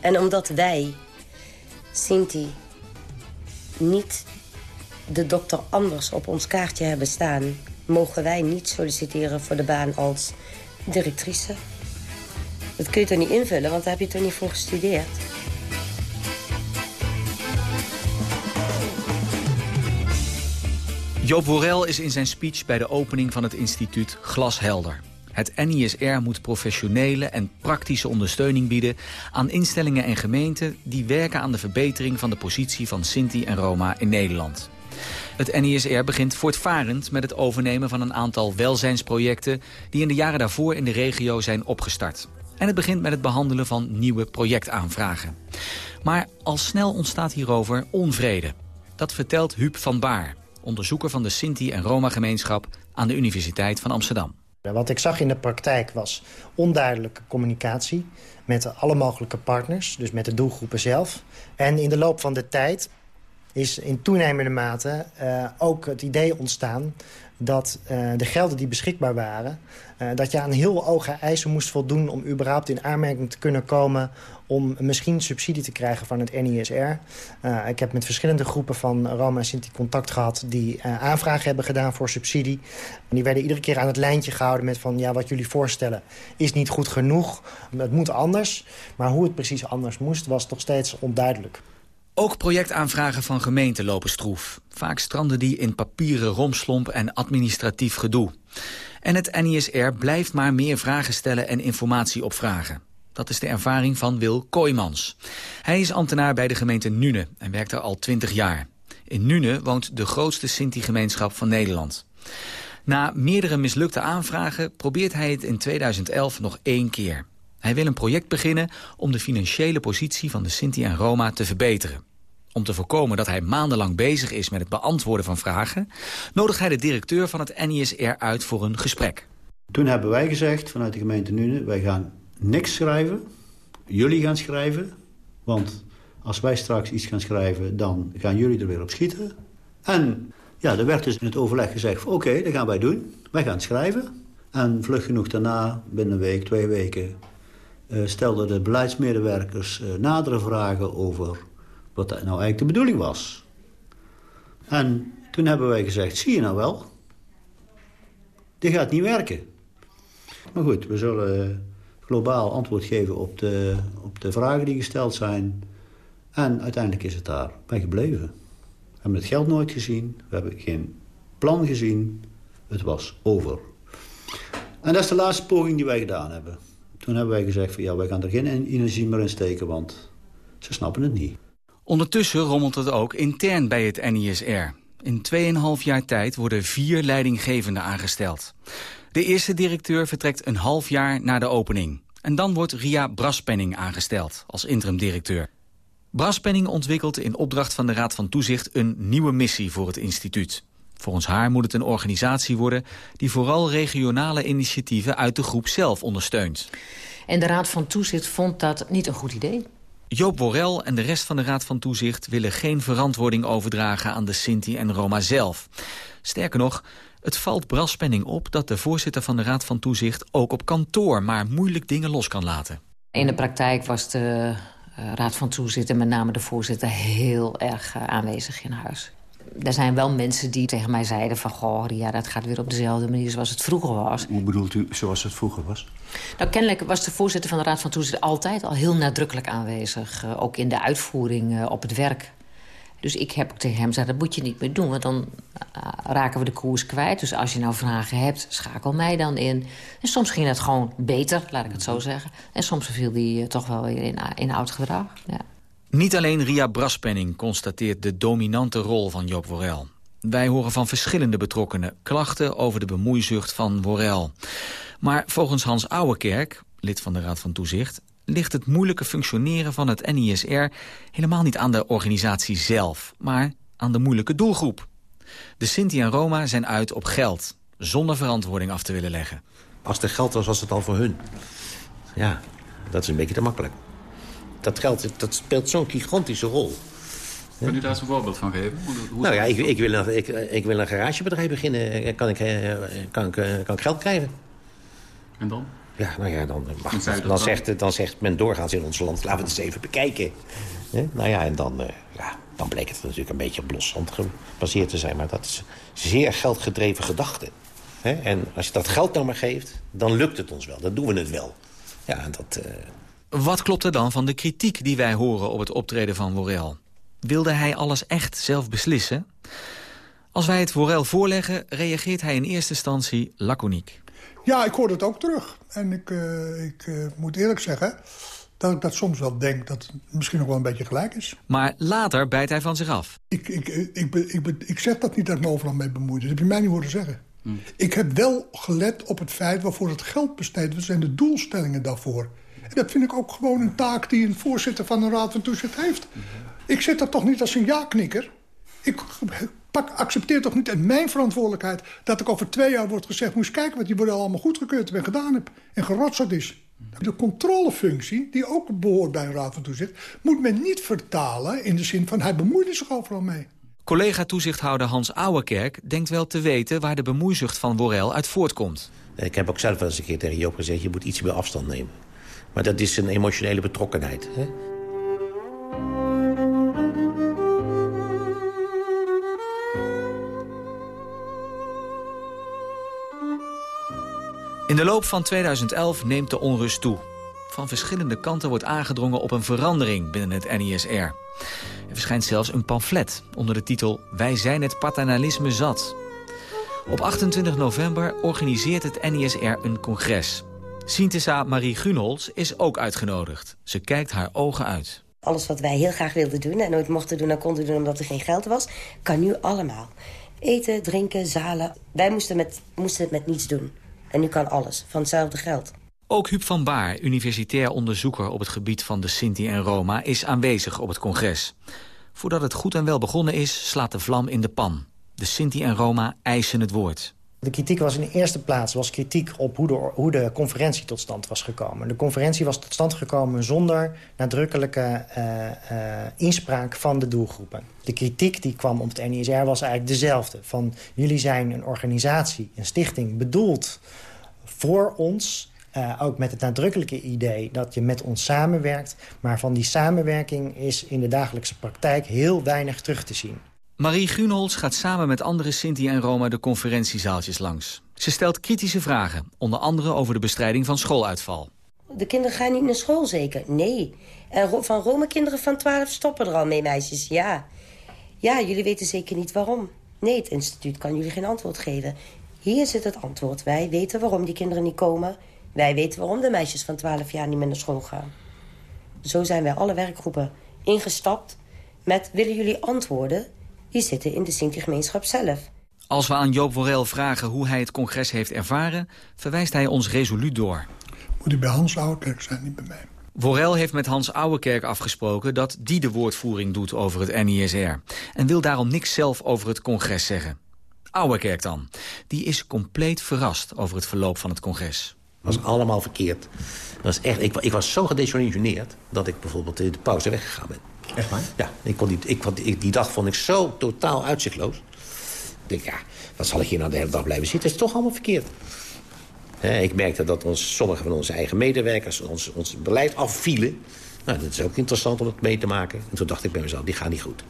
En omdat wij, Sinti, niet de dokter Anders op ons kaartje hebben staan... mogen wij niet solliciteren voor de baan als directrice. Dat kun je toch niet invullen, want daar heb je toch niet voor gestudeerd? Joop Worrel is in zijn speech bij de opening van het instituut glashelder. Het NISR moet professionele en praktische ondersteuning bieden... aan instellingen en gemeenten die werken aan de verbetering... van de positie van Sinti en Roma in Nederland. Het NISR begint voortvarend met het overnemen van een aantal welzijnsprojecten... die in de jaren daarvoor in de regio zijn opgestart. En het begint met het behandelen van nieuwe projectaanvragen. Maar al snel ontstaat hierover onvrede. Dat vertelt Huub van Baar, onderzoeker van de Sinti- en Roma-gemeenschap aan de Universiteit van Amsterdam. Wat ik zag in de praktijk was onduidelijke communicatie met alle mogelijke partners, dus met de doelgroepen zelf. En in de loop van de tijd is in toenemende mate uh, ook het idee ontstaan dat uh, de gelden die beschikbaar waren... Uh, dat je aan heel hoge eisen moest voldoen om überhaupt in aanmerking te kunnen komen... om misschien subsidie te krijgen van het NISR. Uh, ik heb met verschillende groepen van Roma en Sinti contact gehad... die aanvragen hebben gedaan voor subsidie. En die werden iedere keer aan het lijntje gehouden met van... ja, wat jullie voorstellen is niet goed genoeg, het moet anders. Maar hoe het precies anders moest, was toch steeds onduidelijk. Ook projectaanvragen van gemeenten lopen stroef. Vaak stranden die in papieren romslomp en administratief gedoe. En het NISR blijft maar meer vragen stellen en informatie opvragen. Dat is de ervaring van Wil Kooijmans. Hij is ambtenaar bij de gemeente Nune en werkt er al 20 jaar. In Nune woont de grootste Sinti-gemeenschap van Nederland. Na meerdere mislukte aanvragen probeert hij het in 2011 nog één keer. Hij wil een project beginnen om de financiële positie van de Sinti en Roma te verbeteren. Om te voorkomen dat hij maandenlang bezig is met het beantwoorden van vragen... nodigt hij de directeur van het NISR uit voor een gesprek. Toen hebben wij gezegd vanuit de gemeente Nune... wij gaan niks schrijven, jullie gaan schrijven... want als wij straks iets gaan schrijven, dan gaan jullie er weer op schieten. En ja, er werd dus in het overleg gezegd... oké, dat gaan wij doen, wij gaan schrijven... En vlug genoeg daarna, binnen een week, twee weken... Uh, stelden de beleidsmedewerkers uh, nadere vragen over wat nou eigenlijk de bedoeling was. En toen hebben wij gezegd, zie je nou wel, dit gaat niet werken. Maar goed, we zullen globaal antwoord geven op de, op de vragen die gesteld zijn. En uiteindelijk is het daar bij gebleven. We hebben het geld nooit gezien, we hebben geen plan gezien. Het was over. En dat is de laatste poging die wij gedaan hebben. Toen hebben wij gezegd van ja, wij gaan er geen energie meer in steken, want ze snappen het niet. Ondertussen rommelt het ook intern bij het NISR. In 2,5 jaar tijd worden vier leidinggevenden aangesteld. De eerste directeur vertrekt een half jaar na de opening. En dan wordt Ria Braspenning aangesteld als interim-directeur. Braspenning ontwikkelt in opdracht van de Raad van Toezicht een nieuwe missie voor het instituut. Volgens haar moet het een organisatie worden die vooral regionale initiatieven uit de groep zelf ondersteunt. En de Raad van Toezicht vond dat niet een goed idee. Joop Borrell en de rest van de Raad van Toezicht willen geen verantwoording overdragen aan de Sinti en Roma zelf. Sterker nog, het valt Braspenning op dat de voorzitter van de Raad van Toezicht ook op kantoor maar moeilijk dingen los kan laten. In de praktijk was de uh, Raad van Toezicht en met name de voorzitter heel erg uh, aanwezig in huis er zijn wel mensen die tegen mij zeiden van... goh, ja, dat gaat weer op dezelfde manier zoals het vroeger was. Hoe bedoelt u zoals het vroeger was? Nou, kennelijk was de voorzitter van de Raad van Toezicht altijd al heel nadrukkelijk aanwezig. Uh, ook in de uitvoering uh, op het werk. Dus ik heb ook tegen hem gezegd, dat moet je niet meer doen... want dan uh, raken we de koers kwijt. Dus als je nou vragen hebt, schakel mij dan in. En soms ging het gewoon beter, laat ik het zo zeggen. En soms viel die toch wel weer in, in oud gedrag, ja. Niet alleen Ria Braspenning constateert de dominante rol van Joop Worel. Wij horen van verschillende betrokkenen klachten over de bemoeizucht van Worel. Maar volgens Hans Ouwekerk, lid van de Raad van Toezicht... ligt het moeilijke functioneren van het NISR helemaal niet aan de organisatie zelf... maar aan de moeilijke doelgroep. De Sinti en Roma zijn uit op geld, zonder verantwoording af te willen leggen. Als er geld was, was het al voor hun. Ja, dat is een beetje te makkelijk dat geld dat speelt zo'n gigantische rol. Kunt u daar eens een voorbeeld van geven? Hoe nou ja, ik, ik, wil een, ik, ik, wil een garagebedrijf beginnen. Kan ik, eh, kan, ik, eh, kan ik geld krijgen? En dan? Ja, nou ja, dan, mag, dan, dan, zegt, dan zegt men doorgaans in ons land... laten we het eens even bekijken. Nou ja, en dan, ja, dan bleek het natuurlijk een beetje op loszand gebaseerd te zijn. Maar dat is zeer geldgedreven gedachte. En als je dat geld nou maar geeft, dan lukt het ons wel. Dan doen we het wel. Ja, en dat... Wat klopt er dan van de kritiek die wij horen op het optreden van Worel? Wilde hij alles echt zelf beslissen? Als wij het Worel voorleggen, reageert hij in eerste instantie laconiek. Ja, ik hoor het ook terug. En ik, uh, ik uh, moet eerlijk zeggen dat ik dat soms wel denk dat het misschien nog wel een beetje gelijk is. Maar later bijt hij van zich af. Ik, ik, ik, ik, ik zeg dat niet dat ik me overal mee bemoeid. Dat heb je mij niet horen zeggen. Hm. Ik heb wel gelet op het feit waarvoor het geld besteed wordt... en de doelstellingen daarvoor dat vind ik ook gewoon een taak die een voorzitter van een raad van toezicht heeft. Ik zit daar toch niet als een ja-knikker. Ik pak, accepteer toch niet en mijn verantwoordelijkheid... dat ik over twee jaar wordt gezegd... moest kijken wat die model allemaal goedgekeurd en gedaan heb. En gerotseld is. De controlefunctie, die ook behoort bij een raad van toezicht... moet men niet vertalen in de zin van hij bemoeide zich overal mee. Collega-toezichthouder Hans Ouwerkerk denkt wel te weten... waar de bemoeizucht van Worel uit voortkomt. Ik heb ook zelf wel eens een keer tegen Joop gezegd... je moet iets meer afstand nemen. Maar dat is een emotionele betrokkenheid. Hè? In de loop van 2011 neemt de onrust toe. Van verschillende kanten wordt aangedrongen op een verandering binnen het NISR. Er verschijnt zelfs een pamflet onder de titel Wij zijn het paternalisme zat. Op 28 november organiseert het NISR een congres. Sintesa Marie Gunholz is ook uitgenodigd. Ze kijkt haar ogen uit. Alles wat wij heel graag wilden doen en nooit mochten doen en konden doen omdat er geen geld was, kan nu allemaal. Eten, drinken, zalen. Wij moesten, met, moesten het met niets doen. En nu kan alles, van hetzelfde geld. Ook Huub van Baar, universitair onderzoeker op het gebied van de Sinti en Roma... is aanwezig op het congres. Voordat het goed en wel begonnen is, slaat de vlam in de pan. De Sinti en Roma eisen het woord. De kritiek was in de eerste plaats was kritiek op hoe de, hoe de conferentie tot stand was gekomen. De conferentie was tot stand gekomen zonder nadrukkelijke uh, uh, inspraak van de doelgroepen. De kritiek die kwam op het NISR was eigenlijk dezelfde. Van jullie zijn een organisatie, een stichting, bedoeld voor ons... Uh, ook met het nadrukkelijke idee dat je met ons samenwerkt. Maar van die samenwerking is in de dagelijkse praktijk heel weinig terug te zien. Marie Gunholz gaat samen met andere Sinti en Roma de conferentiezaaltjes langs. Ze stelt kritische vragen, onder andere over de bestrijding van schooluitval. De kinderen gaan niet naar school zeker? Nee. En van Rome-kinderen van 12 stoppen er al mee, meisjes? Ja. Ja, jullie weten zeker niet waarom. Nee, het instituut kan jullie geen antwoord geven. Hier zit het antwoord. Wij weten waarom die kinderen niet komen. Wij weten waarom de meisjes van 12 jaar niet meer naar school gaan. Zo zijn wij alle werkgroepen ingestapt met... willen jullie antwoorden? Die zitten in de Sinti-gemeenschap zelf. Als we aan Joop Worel vragen hoe hij het congres heeft ervaren... verwijst hij ons resoluut door. Moet u bij Hans Ouwekerk zijn, niet bij mij. Worel heeft met Hans Ouwekerk afgesproken dat die de woordvoering doet over het NISR. En wil daarom niks zelf over het congres zeggen. Ouwekerk dan. Die is compleet verrast over het verloop van het congres. Het was allemaal verkeerd. Dat was echt, ik, ik was zo gedesillusioneerd dat ik bijvoorbeeld in de pauze weggegaan ben. Echt waar? Ja, ik kon niet, ik, ik, die dag vond ik zo totaal uitzichtloos. Ik denk, ja, wat zal ik hier nou de hele dag blijven zitten? Het is toch allemaal verkeerd. He, ik merkte dat ons, sommige van onze eigen medewerkers ons, ons beleid afvielen. Nou, dat is ook interessant om het mee te maken. En toen dacht ik bij mezelf, die gaat niet goed.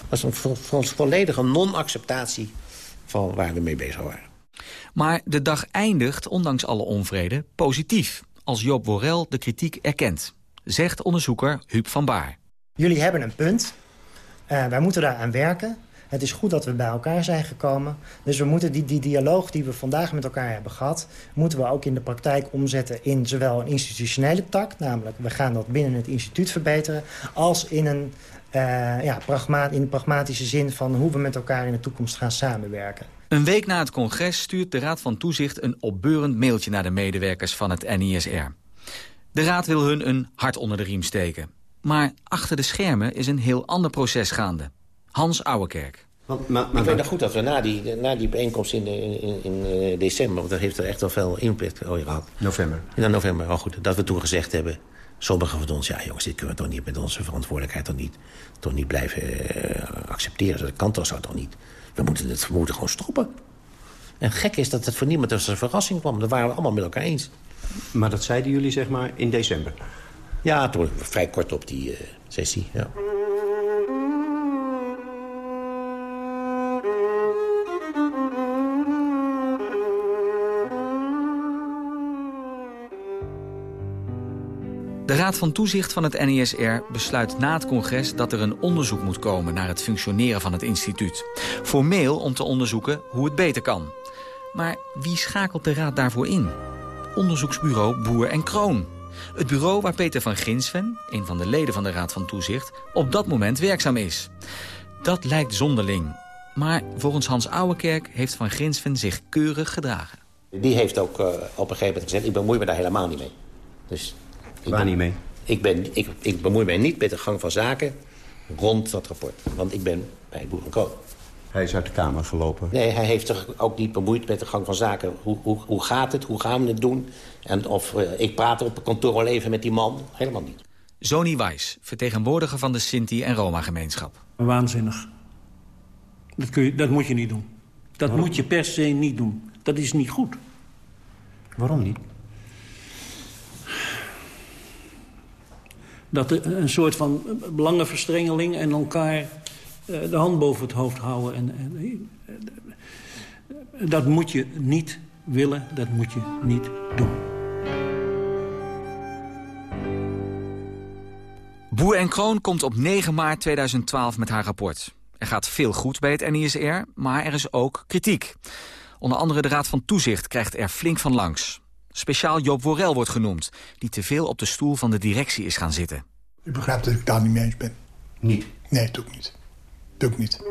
Dat was een vo vo volledige non-acceptatie van waar we mee bezig waren. Maar de dag eindigt, ondanks alle onvrede, positief. Als Joop Worel de kritiek erkent zegt onderzoeker Huub van Baar. Jullie hebben een punt. Uh, wij moeten daaraan werken. Het is goed dat we bij elkaar zijn gekomen. Dus we moeten die, die dialoog die we vandaag met elkaar hebben gehad... moeten we ook in de praktijk omzetten in zowel een institutionele tak... namelijk we gaan dat binnen het instituut verbeteren... als in een, uh, ja, pragma in de pragmatische zin van hoe we met elkaar in de toekomst gaan samenwerken. Een week na het congres stuurt de Raad van Toezicht een opbeurend mailtje naar de medewerkers van het NISR. De Raad wil hun een hart onder de riem steken. Maar achter de schermen is een heel ander proces gaande. Hans Ouwekerk. Want, maar, maar ik weet nog goed dat we na die, na die bijeenkomst in, in, in, in december... want dat heeft er echt wel veel impact oh, gehad. November. Ja, november, al goed. Dat we toen gezegd hebben... sommigen van ons, ja jongens, dit kunnen we toch niet... met onze verantwoordelijkheid toch niet, toch niet blijven uh, accepteren. Dat kan toch zo toch niet. We moeten het we moeten gewoon stoppen. En gek is dat het voor niemand als een verrassing kwam. Dat waren we allemaal met elkaar eens. Maar dat zeiden jullie zeg maar in december? Ja, toen vrij kort op die uh, sessie, ja. De Raad van Toezicht van het NISR besluit na het congres dat er een onderzoek moet komen naar het functioneren van het instituut. Formeel om te onderzoeken hoe het beter kan. Maar wie schakelt de Raad daarvoor in? Onderzoeksbureau Boer en Kroon. Het bureau waar Peter van Ginsven, een van de leden van de Raad van Toezicht, op dat moment werkzaam is. Dat lijkt zonderling. Maar volgens Hans Ouwekerk heeft Van Ginsven zich keurig gedragen. Die heeft ook uh, op een gegeven moment gezegd, ik bemoei me daar helemaal niet mee. Dus Waar niet mee? Ik, ben, ik, ik bemoei mij niet met de gang van zaken rond dat rapport. Want ik ben bij Boer en Kroon. Hij is uit de kamer gelopen. Nee, hij heeft zich ook niet bemoeid met de gang van zaken. Hoe, hoe, hoe gaat het? Hoe gaan we het doen? En of uh, ik praat op een kantoor al even met die man? Helemaal niet. Zoni Wijs, vertegenwoordiger van de Sinti- en Roma-gemeenschap. Waanzinnig. Dat, kun je, dat moet je niet doen. Dat Waarom? moet je per se niet doen. Dat is niet goed. Waarom niet? Dat er een soort van belangenverstrengeling en elkaar de hand boven het hoofd houden. En, en uh, dat moet je niet willen, dat moet je niet doen. Boer en Kroon komt op 9 maart 2012 met haar rapport. Er gaat veel goed bij het NISR, maar er is ook kritiek. Onder andere de Raad van Toezicht krijgt er flink van langs. Speciaal Joop Worel wordt genoemd, die te veel op de stoel van de directie is gaan zitten. U begrijpt dat ik daar niet mee eens ben? Niet? Nee, ik niet. Doe ik niet.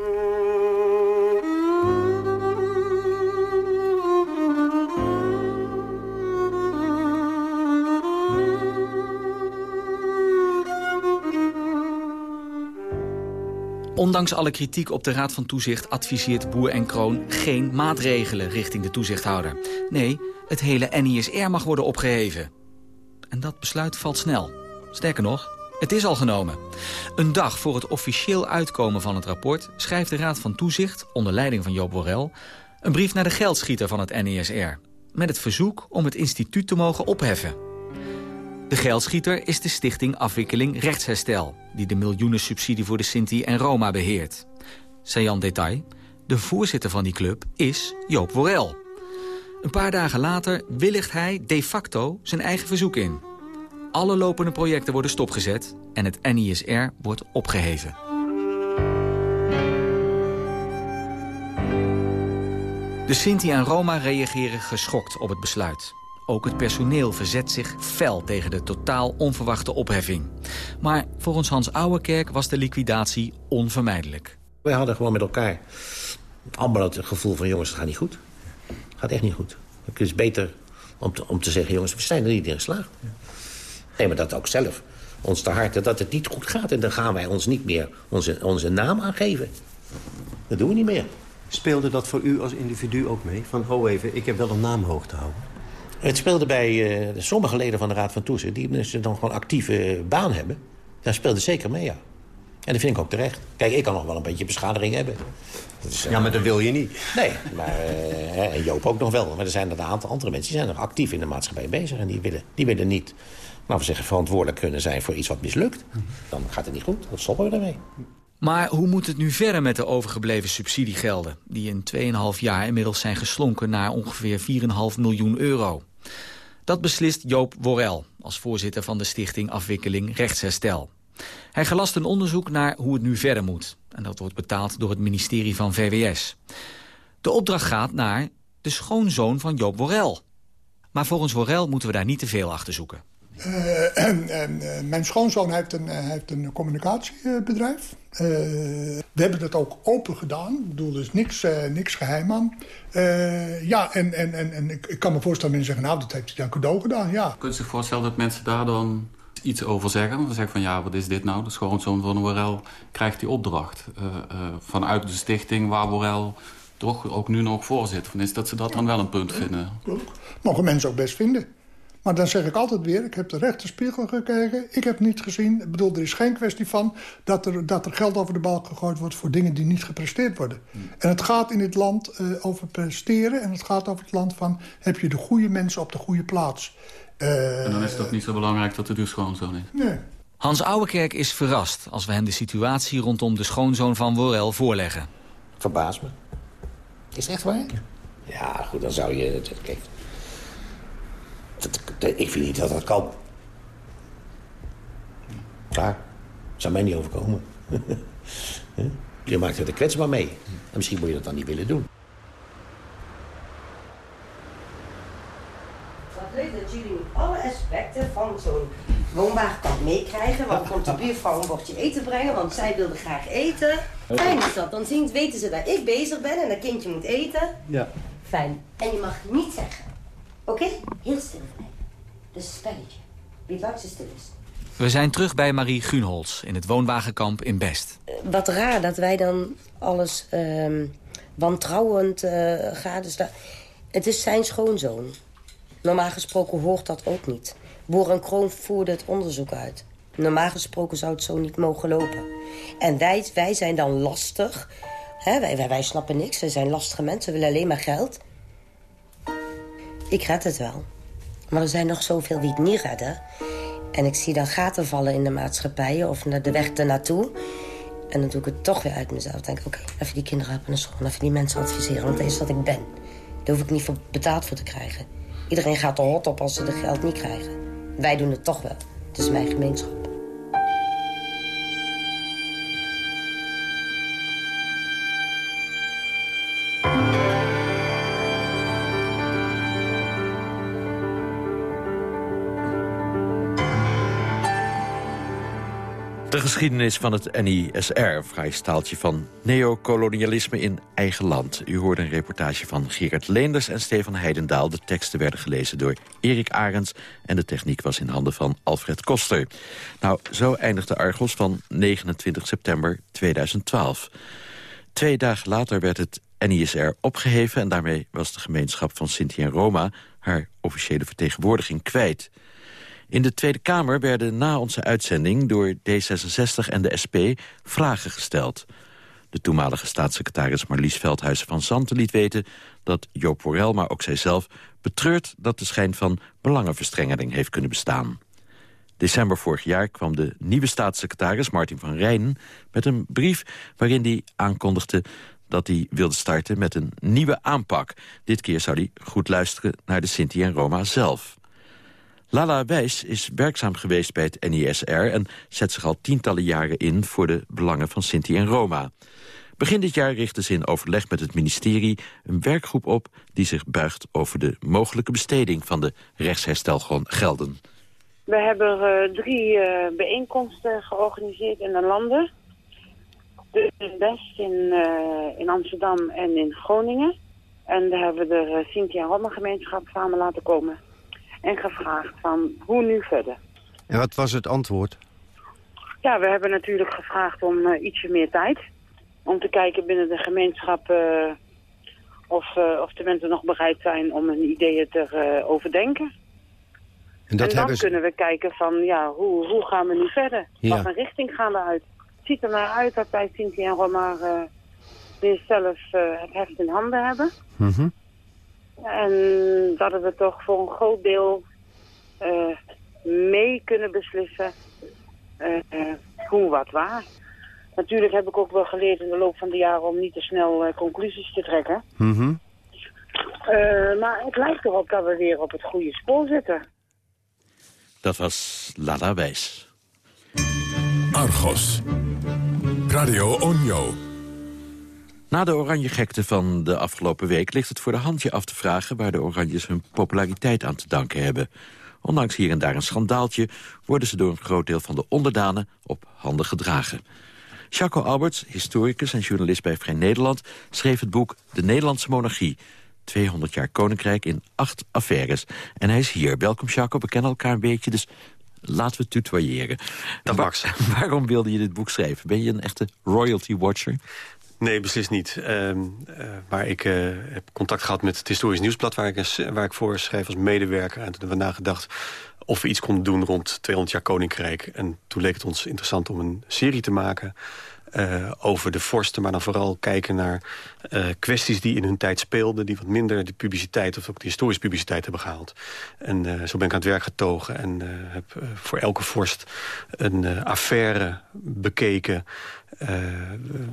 Ondanks alle kritiek op de Raad van Toezicht adviseert Boer en Kroon geen maatregelen richting de toezichthouder. Nee, het hele NISR mag worden opgeheven. En dat besluit valt snel. Sterker nog, het is al genomen. Een dag voor het officieel uitkomen van het rapport... schrijft de Raad van Toezicht, onder leiding van Joop Borrell... een brief naar de geldschieter van het NISR... met het verzoek om het instituut te mogen opheffen. De geldschieter is de stichting Afwikkeling Rechtsherstel... die de miljoenen subsidie voor de Sinti en Roma beheert. Sajan detail, de voorzitter van die club is Joop Worel. Een paar dagen later willigt hij de facto zijn eigen verzoek in. Alle lopende projecten worden stopgezet en het NISR wordt opgeheven. De Sinti en Roma reageren geschokt op het besluit. Ook het personeel verzet zich fel tegen de totaal onverwachte opheffing. Maar volgens Hans Ouwekerk was de liquidatie onvermijdelijk. Wij hadden gewoon met elkaar allemaal het gevoel van... jongens, het gaat niet goed. Het gaat echt niet goed. Het is beter om te, om te zeggen, jongens, we zijn er niet in geslaagd. Maar dat ook zelf. Ons te harte dat het niet goed gaat. En dan gaan wij ons niet meer onze, onze naam aangeven. Dat doen we niet meer. Speelde dat voor u als individu ook mee? Van, oh even, ik heb wel een naam hoog te houden. Het speelde bij uh, sommige leden van de Raad van Toezicht... die dus dan gewoon actieve baan hebben. Daar speelde zeker mee, ja. En dat vind ik ook terecht. Kijk, ik kan nog wel een beetje beschadiging hebben. Dus, uh, ja, maar dat wil je niet. Nee, maar uh, en Joop ook nog wel. Maar er zijn er een aantal andere mensen... die zijn nog actief in de maatschappij bezig. En die willen, die willen niet, nou, we zeggen, verantwoordelijk kunnen zijn... voor iets wat mislukt. Dan gaat het niet goed. Dan stoppen we ermee. Maar hoe moet het nu verder met de overgebleven subsidiegelden... die in 2,5 jaar inmiddels zijn geslonken naar ongeveer 4,5 miljoen euro? Dat beslist Joop Worel als voorzitter van de stichting Afwikkeling Rechtsherstel. Hij gelast een onderzoek naar hoe het nu verder moet. En dat wordt betaald door het ministerie van VWS. De opdracht gaat naar de schoonzoon van Joop Worel. Maar volgens Worel moeten we daar niet te veel achter zoeken. Uh, en, en, uh, mijn schoonzoon heeft een, uh, heeft een communicatiebedrijf. we hebben dat ook open gedaan. Ik bedoel, is niks, niks geheim aan. ja, en, en, en, en ik, ik, kan me voorstellen dat mensen zeggen... nou, dat heeft hij dan cadeau gedaan, ja. Kunt u zich voorstellen dat mensen daar dan iets over zeggen? Dan zeggen van, ja, wat is dit nou? De schoonzoon van Worel krijgt die opdracht. vanuit de stichting waar Worel toch ook nu nog voorzitter van is... dat ze dat dan wel een punt vinden. Mogen mensen ook best vinden. Maar dan zeg ik altijd weer, ik heb de rechte spiegel gekeken. Ik heb niet gezien, ik bedoel, er is geen kwestie van... dat er, dat er geld over de balk gegooid wordt voor dingen die niet gepresteerd worden. En het gaat in dit land uh, over presteren. En het gaat over het land van, heb je de goede mensen op de goede plaats. Uh, en dan is het ook niet zo belangrijk dat het dus gewoon zo is. Nee. Hans Ouwekerk is verrast als we hem de situatie rondom de schoonzoon van Worel voorleggen. Verbaas me. Is het echt waar? Ja, goed, dan zou je... Kijk, dat, dat, ik vind niet dat dat kan. Klaar. Zou mij niet overkomen. [LAUGHS] je maakt er de kwetsbaar mee. En misschien moet je dat dan niet willen doen. Wat leuk dat jullie alle aspecten van zo'n woonwagen kan meekrijgen. Want komt de buurvrouw een bordje eten brengen, want zij wilde graag eten. Fijn is dat. Dan zien, weten ze dat ik bezig ben en dat kindje moet eten. Ja. Fijn. En je mag niet zeggen. Oké? Okay? Heel stil blijven. Een spelletje. Wie het langste stil is. We zijn terug bij Marie Gunholz in het woonwagenkamp in Best. Wat raar dat wij dan alles ehm, wantrouwend uh, gaan. Dus dat, het is zijn schoonzoon. Normaal gesproken hoort dat ook niet. Boer en Kroon voerde het onderzoek uit. Normaal gesproken zou het zo niet mogen lopen. En wij, wij zijn dan lastig. Hè, wij, wij, wij snappen niks. We zijn lastige mensen. We willen alleen maar geld. Ik red het wel. Maar er zijn nog zoveel die het niet redden. En ik zie dan gaten vallen in de maatschappij of naar de weg ernaartoe. En dan doe ik het toch weer uit mezelf. denk ik, oké, even die kinderen helpen naar school. Even die mensen adviseren, want dat is wat ik ben. Daar hoef ik niet voor betaald voor te krijgen. Iedereen gaat er hot op als ze het geld niet krijgen. Wij doen het toch wel. Het is mijn gemeenschap. De geschiedenis van het NISR, vrij staaltje van neocolonialisme in eigen land. U hoorde een reportage van Gerard Leenders en Stefan Heidendaal. De teksten werden gelezen door Erik Arends en de techniek was in handen van Alfred Koster. Nou, zo eindigde Argos van 29 september 2012. Twee dagen later werd het NISR opgeheven... en daarmee was de gemeenschap van Sinti en Roma haar officiële vertegenwoordiging kwijt... In de Tweede Kamer werden na onze uitzending door D66 en de SP vragen gesteld. De toenmalige staatssecretaris Marlies Veldhuizen van Zanten liet weten... dat Joop Worel, maar ook zijzelf, betreurt dat de schijn van belangenverstrengeling heeft kunnen bestaan. December vorig jaar kwam de nieuwe staatssecretaris Martin van Rijnen... met een brief waarin hij aankondigde dat hij wilde starten met een nieuwe aanpak. Dit keer zou hij goed luisteren naar de Sinti en Roma zelf. Lala Wijs is werkzaam geweest bij het NISR... en zet zich al tientallen jaren in voor de belangen van Sinti en Roma. Begin dit jaar richtte ze in overleg met het ministerie een werkgroep op... die zich buigt over de mogelijke besteding van de rechtsherstelgelden. We hebben uh, drie uh, bijeenkomsten georganiseerd in de landen. De in West, in, uh, in Amsterdam en in Groningen. En daar hebben we de Sinti en Roma gemeenschap samen laten komen en gevraagd van hoe nu verder. En wat was het antwoord? Ja, we hebben natuurlijk gevraagd om uh, ietsje meer tijd. Om te kijken binnen de gemeenschap uh, of, uh, of de mensen nog bereid zijn om hun ideeën te overdenken. En, dat en dan kunnen we kijken van, ja, hoe, hoe gaan we nu verder? Ja. Wat een richting gaan we uit? Het ziet er naar uit dat wij Sinti en Roma weer zelf het heft in handen hebben. Mm en dat we toch voor een groot deel uh, mee kunnen beslissen uh, hoe wat waar. Natuurlijk heb ik ook wel geleerd in de loop van de jaren om niet te snel uh, conclusies te trekken. Mm -hmm. maar het lijkt erop dat we weer op het goede spoor zitten. Dat was Lala Wijs. Argos. Radio Onjo. Na de oranje gekte van de afgelopen week ligt het voor de hand je af te vragen... waar de Oranjes hun populariteit aan te danken hebben. Ondanks hier en daar een schandaaltje... worden ze door een groot deel van de onderdanen op handen gedragen. Jaco Alberts, historicus en journalist bij Vrij Nederland... schreef het boek De Nederlandse Monarchie. 200 jaar Koninkrijk in acht affaires. En hij is hier. Welkom Jaco, we kennen elkaar een beetje, dus laten we tutoyeren. Dag Max. [LAUGHS] waarom wilde je dit boek schrijven? Ben je een echte royalty watcher? Nee, beslist niet. Maar ik uh, heb contact gehad met het Historisch Nieuwsblad... waar ik, voor schreef als medewerker. En toen hebben we nagedacht of we iets konden doen rond 200 jaar Koninkrijk. En toen leek het ons interessant om een serie te maken... Uh, over de vorsten, maar dan vooral kijken naar kwesties die in hun tijd speelden... die wat minder de publiciteit of ook de historische publiciteit hebben gehaald. En zo ben ik aan het werk getogen en heb voor elke vorst een affaire bekeken...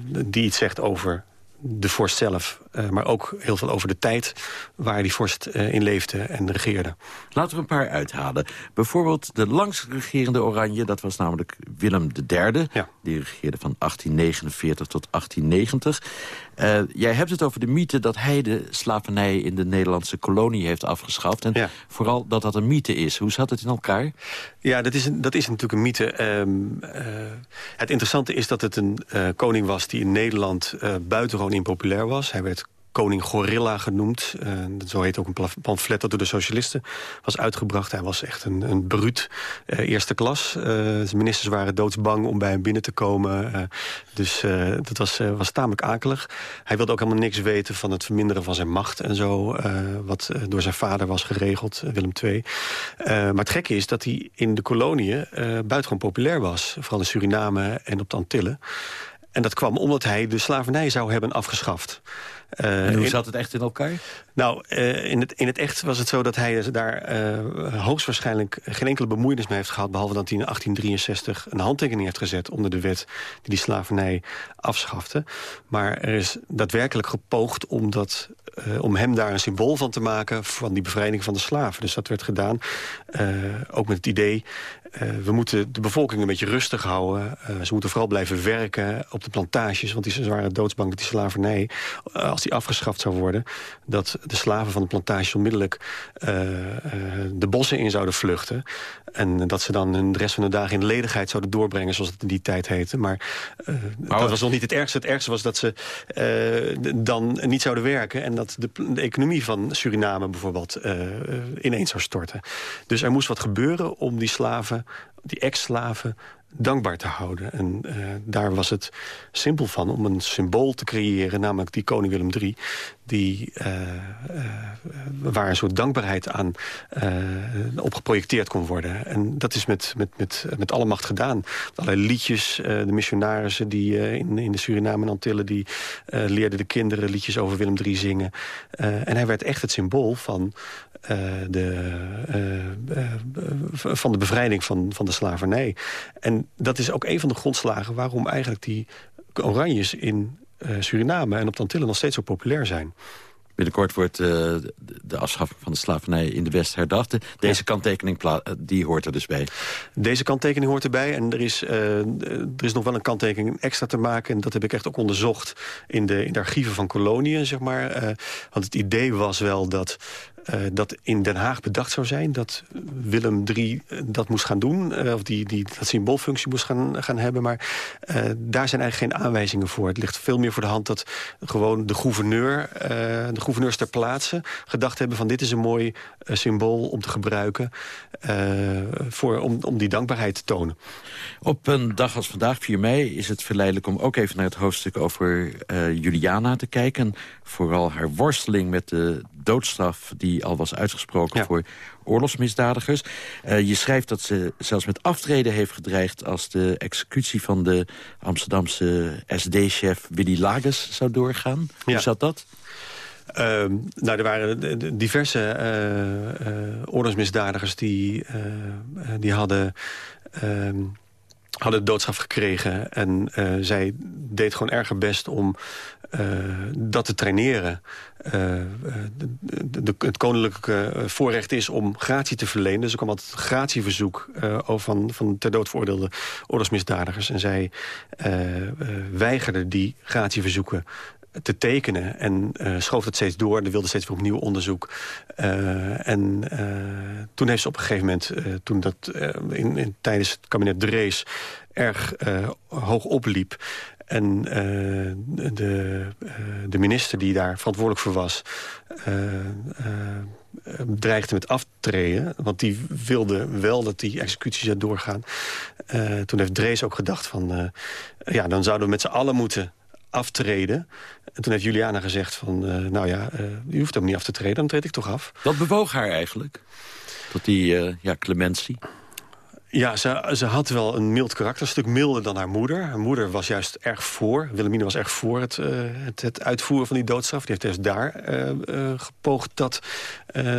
die iets zegt over de vorst zelf, uh, maar ook heel veel over de tijd waar die vorst uh, in leefde en regeerde. Laten we een paar uithalen. Bijvoorbeeld de langst regerende Oranje, dat was namelijk Willem III. Ja. Die regeerde van 1849 tot 1890. Uh, jij hebt het over de mythe dat hij de slavernij in de Nederlandse kolonie heeft afgeschaft. En ja. vooral dat dat een mythe is. Hoe zat het in elkaar? Ja, dat is, een, dat is natuurlijk een mythe. Um, het interessante is dat het een koning was die in Nederland buitengewoon impopulair was. Hij werd koning Gorilla genoemd. Uh, zo heet ook een pamflet dat door de socialisten was uitgebracht. Hij was echt een, een bruut eerste klas. zijn ministers waren doodsbang om bij hem binnen te komen. dus dat was, was tamelijk akelig. Hij wilde ook helemaal niks weten van het verminderen van zijn macht en zo. wat door zijn vader was geregeld, Willem II. maar het gekke is dat hij in de koloniën buitengewoon populair was. Vooral in Suriname en op de Antillen. En dat kwam omdat hij de slavernij zou hebben afgeschaft. Uh, en hoe zat het echt in elkaar? Nou, uh, in, het, in het echt was het zo dat hij daar uh, hoogstwaarschijnlijk geen enkele bemoeienis mee heeft gehad... behalve dat hij in 1863 een handtekening heeft gezet onder de wet die die slavernij afschafte. Maar er is daadwerkelijk gepoogd om, dat, om hem daar een symbool van te maken... van die bevrijding van de slaven. Dus dat werd gedaan, ook met het idee... we moeten de bevolking een beetje rustig houden. ze moeten vooral blijven werken op de plantages... want die, doodsbang dat die slavernij... als die afgeschaft zou worden... dat de slaven van de plantage onmiddellijk de bossen in zouden vluchten. En dat ze dan de rest van de dagen in ledigheid zouden doorbrengen... zoals het in die tijd heette. Maar, dat was nog niet het ergste. Het ergste was dat ze dan niet zouden werken... en dat de, de economie van Suriname bijvoorbeeld ineens zou storten. Dus er moest wat gebeuren om die slaven, die ex-slaven dankbaar te houden. En uh, daar was het simpel van om een symbool te creëren... namelijk die koning Willem III... Die, uh, uh, waar een soort dankbaarheid aan op geprojecteerd kon worden. En dat is met, met, met, met alle macht gedaan. Allerlei liedjes, de missionarissen die in, in de Suriname en Antillen... die leerden de kinderen liedjes over Willem III zingen. en hij werd echt het symbool van de, van de bevrijding van, van de slavernij. En dat is ook een van de grondslagen waarom eigenlijk die oranjes in uh, Suriname en op de nog steeds zo populair zijn. Binnenkort wordt uh, de afschaffing van de slavernij in de West herdacht. Deze ja. kanttekening eh, die hoort er dus bij. Deze kanttekening hoort erbij. En er is, uh, er is nog wel een kanttekening extra te maken. En dat heb ik echt ook onderzocht in de, in de archieven van koloniën. Zeg maar. Uh, want het idee was wel dat uh, dat in Den Haag bedacht zou zijn... dat Willem III dat moest gaan doen, uh, of die, die dat symboolfunctie moest gaan, gaan hebben. Maar uh, daar zijn eigenlijk geen aanwijzingen voor. Het ligt veel meer voor de hand dat gewoon de gouverneur... de gouverneurs ter plaatse gedacht hebben van... dit is een mooi symbool om te gebruiken voor, om, om die dankbaarheid te tonen. Op een dag als vandaag, 4 mei, is het verleidelijk om ook even naar het hoofdstuk over Juliana te kijken. Vooral haar worsteling met de doodstraf die al was uitgesproken ja. voor oorlogsmisdadigers. Uh, je schrijft dat ze zelfs met aftreden heeft gedreigd... als de executie van de Amsterdamse SD-chef Willy Lagers zou doorgaan. Hoe zat dat? Uh, nou, er waren diverse uh, uh, oorlogsmisdadigers die, die hadden... Ehm, hadden de doodstraf gekregen. En uh, zij deed gewoon erg best om uh, dat te traineren. Uh, het koninklijke voorrecht is om gratie te verlenen. Dus er kwam altijd gratieverzoek van, van ter dood veroordeelde oorlogsmisdadigers. En zij weigerde die gratieverzoeken te tekenen. En uh, schoof het steeds door en wilde steeds weer opnieuw onderzoek. Uh, en uh, toen heeft ze op een gegeven moment, toen dat in, in, tijdens het kabinet Drees erg hoog opliep... En de, de minister die daar verantwoordelijk voor was... dreigde met aftreden. Want die wilde wel dat die executie zou doorgaan. toen heeft Drees ook gedacht van... ja, dan zouden we met z'n allen moeten aftreden. En toen heeft Juliana gezegd van, uh, nou ja, uh, u hoeft hem niet af te treden, dan treed ik toch af. Wat bewoog haar eigenlijk? Tot die uh, ja, clementie? Ja, ze, ze had wel een mild karakter, een stuk milder dan haar moeder. Haar moeder was juist erg voor, Wilhelmine was erg voor het, uh, het, het, uitvoeren van die doodstraf. Die heeft juist daar uh, uh, gepoogd dat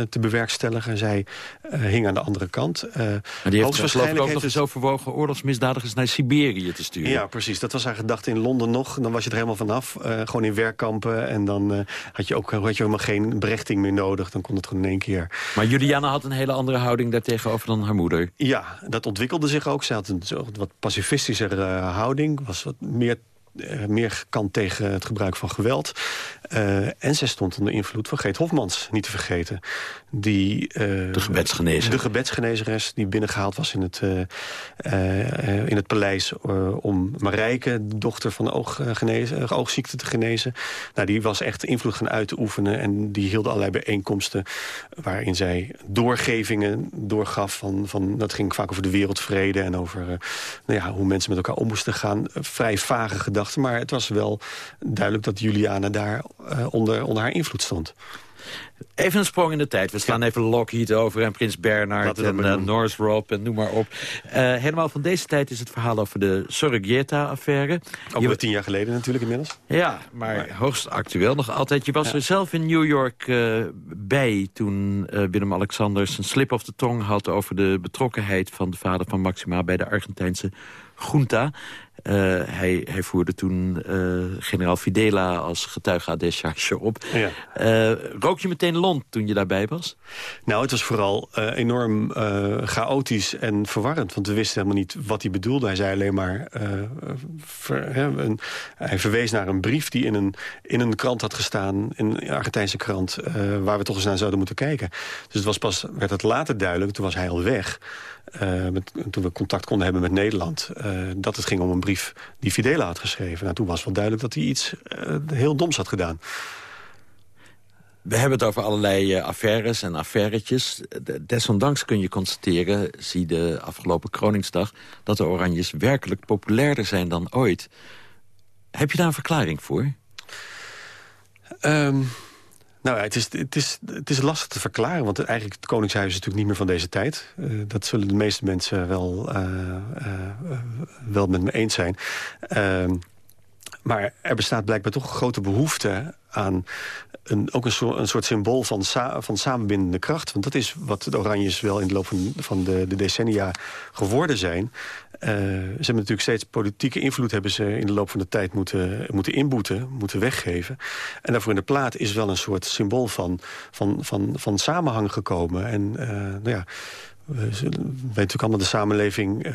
te bewerkstelligen. Zij hing aan de andere kant. maar die heeft waarschijnlijk ook nog eens overwogen oorlogsmisdadigers naar Siberië te sturen. Ja, precies. Dat was haar gedachte in Londen nog. Dan was je er helemaal vanaf. gewoon in werkkampen. En dan had, je ook, had je helemaal geen berechting meer nodig. Dan kon het gewoon in één keer. Maar Juliana had een hele andere houding daartegenover dan haar moeder. Ja, dat ontwikkelde zich ook. Ze had een wat pacifistischer houding. Was wat meer meer kan tegen het gebruik van geweld. Uh, en zij stond onder invloed van Geet Hofmans, niet te vergeten. Die, de gebedsgenezer. De gebedsgenezeres die binnengehaald was in het, in het paleis... om Marijke, de dochter van de ooggenezen, oogziekte te genezen. Nou, die was echt invloed gaan uitoefenen. En die hielden allerlei bijeenkomsten waarin zij doorgevingen doorgaf. Van, van, dat ging vaak over de wereldvrede en over nou ja, hoe mensen met elkaar om moesten gaan. Vrij vage gedachten, maar het was wel duidelijk dat Juliana daar uh, onder, onder haar invloed stond. Even een sprong in de tijd. We slaan even Lockheed over en Prins Bernhard en uh, North Rob en noem maar op. Uh, helemaal van deze tijd is het verhaal over de Sorregeta-affaire. Ook Je... tien jaar geleden natuurlijk inmiddels. Ja, maar, maar... hoogst actueel nog altijd. Je was ja. er zelf in New York uh, bij toen Willem-Alexander zijn slip of de tong had... over de betrokkenheid van de vader van Maxima bij de Argentijnse junta. Uh, hij, hij, voerde toen uh, generaal Fidela als getuige à décharge op. Ja. Uh, rook je meteen lont toen je daarbij was? Nou, het was vooral enorm chaotisch en verwarrend. Want we wisten helemaal niet wat hij bedoelde. Hij zei alleen maar... Ver, een, hij verwees naar een brief die in een, in een krant had gestaan. In een Argentijnse krant. waar we toch eens naar zouden moeten kijken. Dus het was pas, werd het later duidelijk. Toen was hij al weg. Uh, met, toen we contact konden hebben met Nederland... Uh, dat het ging om een brief die Fidela had geschreven. Nou, toen was wel duidelijk dat hij iets uh, heel doms had gedaan. We hebben het over allerlei affaires en affairetjes. Desondanks kun je constateren, zie de afgelopen Kroningsdag... dat de Oranjes werkelijk populairder zijn dan ooit. Heb je daar een verklaring voor? Um, nou, het is, het, is, het is lastig te verklaren, want eigenlijk het Koningshuis is natuurlijk niet meer van deze tijd. Uh, dat zullen de meeste mensen wel, uh, uh, wel met me eens zijn. Maar er bestaat blijkbaar toch een grote behoefte aan een, ook een soort, een soort symbool van, van samenbindende kracht. Want dat is wat de Oranjes wel in de loop van, van de, de decennia geworden zijn. Uh, ze hebben natuurlijk steeds politieke invloed hebben ze in de loop van de tijd moeten, moeten inboeten, moeten weggeven. En daarvoor in de plaat is wel een soort symbool van, van, van, van samenhang gekomen. En uh, nou ja, we weten natuurlijk allemaal de samenleving... Uh,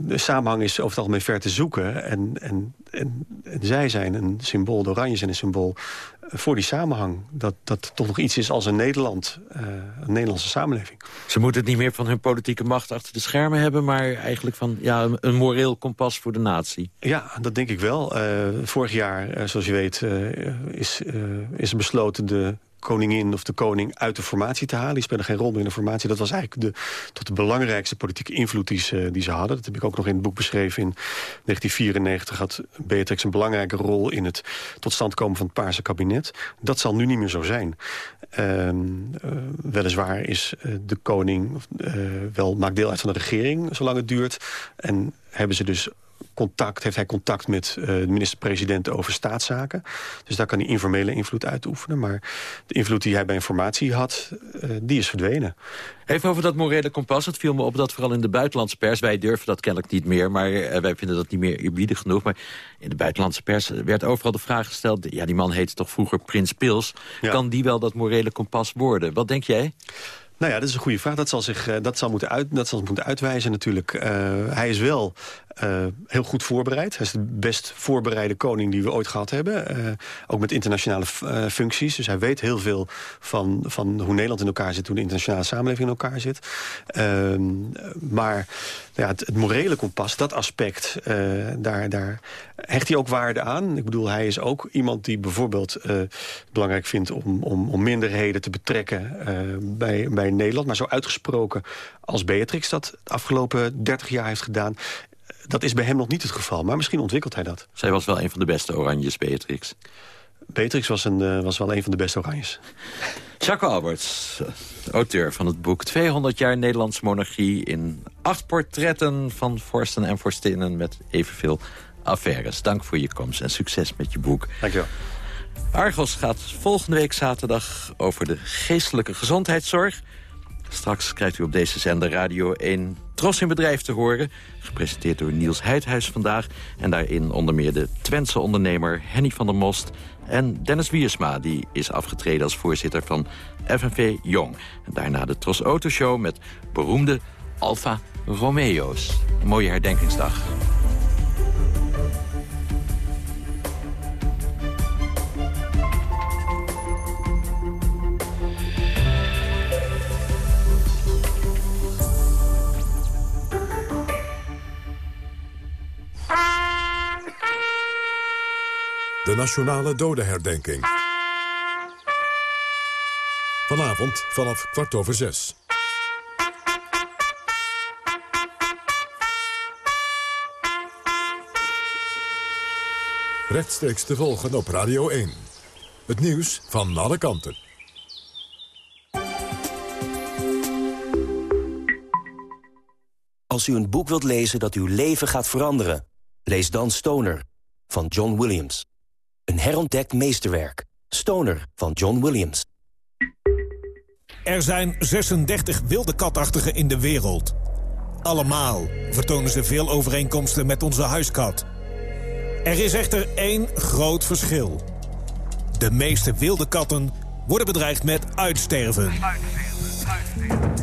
de samenhang is over het algemeen ver te zoeken. En, en, en, en zij zijn een symbool, de oranje zijn een symbool... voor die samenhang. Dat, dat toch nog iets is als een Nederland, uh, een Nederlandse samenleving. Ze moeten het niet meer van hun politieke macht achter de schermen hebben... maar eigenlijk van ja, een moreel kompas voor de natie. Ja, dat denk ik wel. vorig jaar, zoals je weet, is, is besloten... de koningin of de koning uit de formatie te halen. Die spelen geen rol meer in de formatie. Dat was eigenlijk de, tot de belangrijkste politieke invloed die ze, die ze hadden. Dat heb ik ook nog in het boek beschreven. In 1994 had Beatrix een belangrijke rol... in het tot stand komen van het Paarse kabinet. Dat zal nu niet meer zo zijn. Uh, uh, weliswaar is uh, de koning uh, wel, maakt deel uit van de regering... zolang het duurt. En hebben ze dus contact, heeft hij contact met uh, de minister-president over staatszaken. Dus daar kan hij informele invloed uitoefenen. Maar de invloed die hij bij informatie had, uh, die is verdwenen. Even over dat morele kompas. Het viel me op dat vooral in de buitenlandse pers... wij durven dat kennelijk niet meer, maar uh, wij vinden dat niet meer eerbiedig genoeg. Maar in de buitenlandse pers werd overal de vraag gesteld... ja, die man heette toch vroeger Prins Pils. Ja. Kan die wel dat morele kompas worden? Wat denk jij? Nou ja, dat is een goede vraag. Dat zal, zich, dat zal, moeten, uit, dat zal moeten uitwijzen natuurlijk. Uh, hij is wel uh, heel goed voorbereid. Hij is de best voorbereide koning die we ooit gehad hebben. Uh, ook met internationale uh, functies. Dus hij weet heel veel van, van hoe Nederland in elkaar zit... hoe de internationale samenleving in elkaar zit. Ehm, maar ja, het, het, morele kompas, dat aspect, daar, daar hecht hij ook waarde aan. Ik bedoel, hij is ook iemand die bijvoorbeeld belangrijk vindt... om, om, om minderheden te betrekken bij, bij Nederland. Maar zo uitgesproken als Beatrix dat de afgelopen 30 jaar heeft gedaan dat is bij hem nog niet het geval, maar misschien ontwikkelt hij dat. Zij was wel een van de beste oranjes, Beatrix. Beatrix was, een, uh, was wel een van de beste oranjes. Jacques Alberts, auteur van het boek 200 jaar Nederlandse monarchie... in acht portretten van vorsten en vorstinnen met evenveel affaires. Dank voor je komst en succes met je boek. Dankjewel. Argos gaat volgende week zaterdag over de geestelijke gezondheidszorg... Straks krijgt u op deze zender Radio 1 Tros in Bedrijf te horen. Gepresenteerd door Niels Heidhuis vandaag. En daarin onder meer de Twentse ondernemer Henny van der Most... en Dennis Wiersma, die is afgetreden als voorzitter van FNV Jong. Daarna de Tros Autoshow met beroemde Alfa Romeo's. Mooie herdenkingsdag. De Nationale Dodenherdenking. Vanavond vanaf kwart over zes. Rechtstreeks te volgen op Radio 1. Het nieuws van alle kanten. Als u een boek wilt lezen dat uw leven gaat veranderen... lees dan Stoner van John Williams. Een herontdekt meesterwerk. Stoner van John Williams. Er zijn 36 wilde katachtigen in de wereld. Allemaal vertonen ze veel overeenkomsten met onze huiskat. Er is echter één groot verschil. De meeste wilde katten worden bedreigd met uitsterven.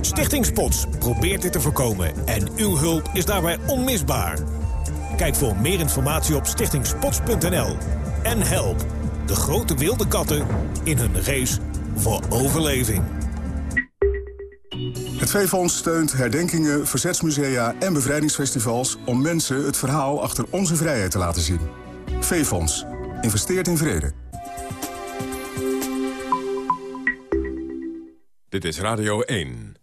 Stichting Spots probeert dit te voorkomen en uw hulp is daarbij onmisbaar. Kijk voor meer informatie op stichtingspots.nl en help de grote wilde katten in hun race voor overleving. Het V-Fonds steunt herdenkingen, verzetsmusea en bevrijdingsfestivals... om mensen het verhaal achter onze vrijheid te laten zien. V-Fonds. Investeert in vrede. Dit is Radio 1.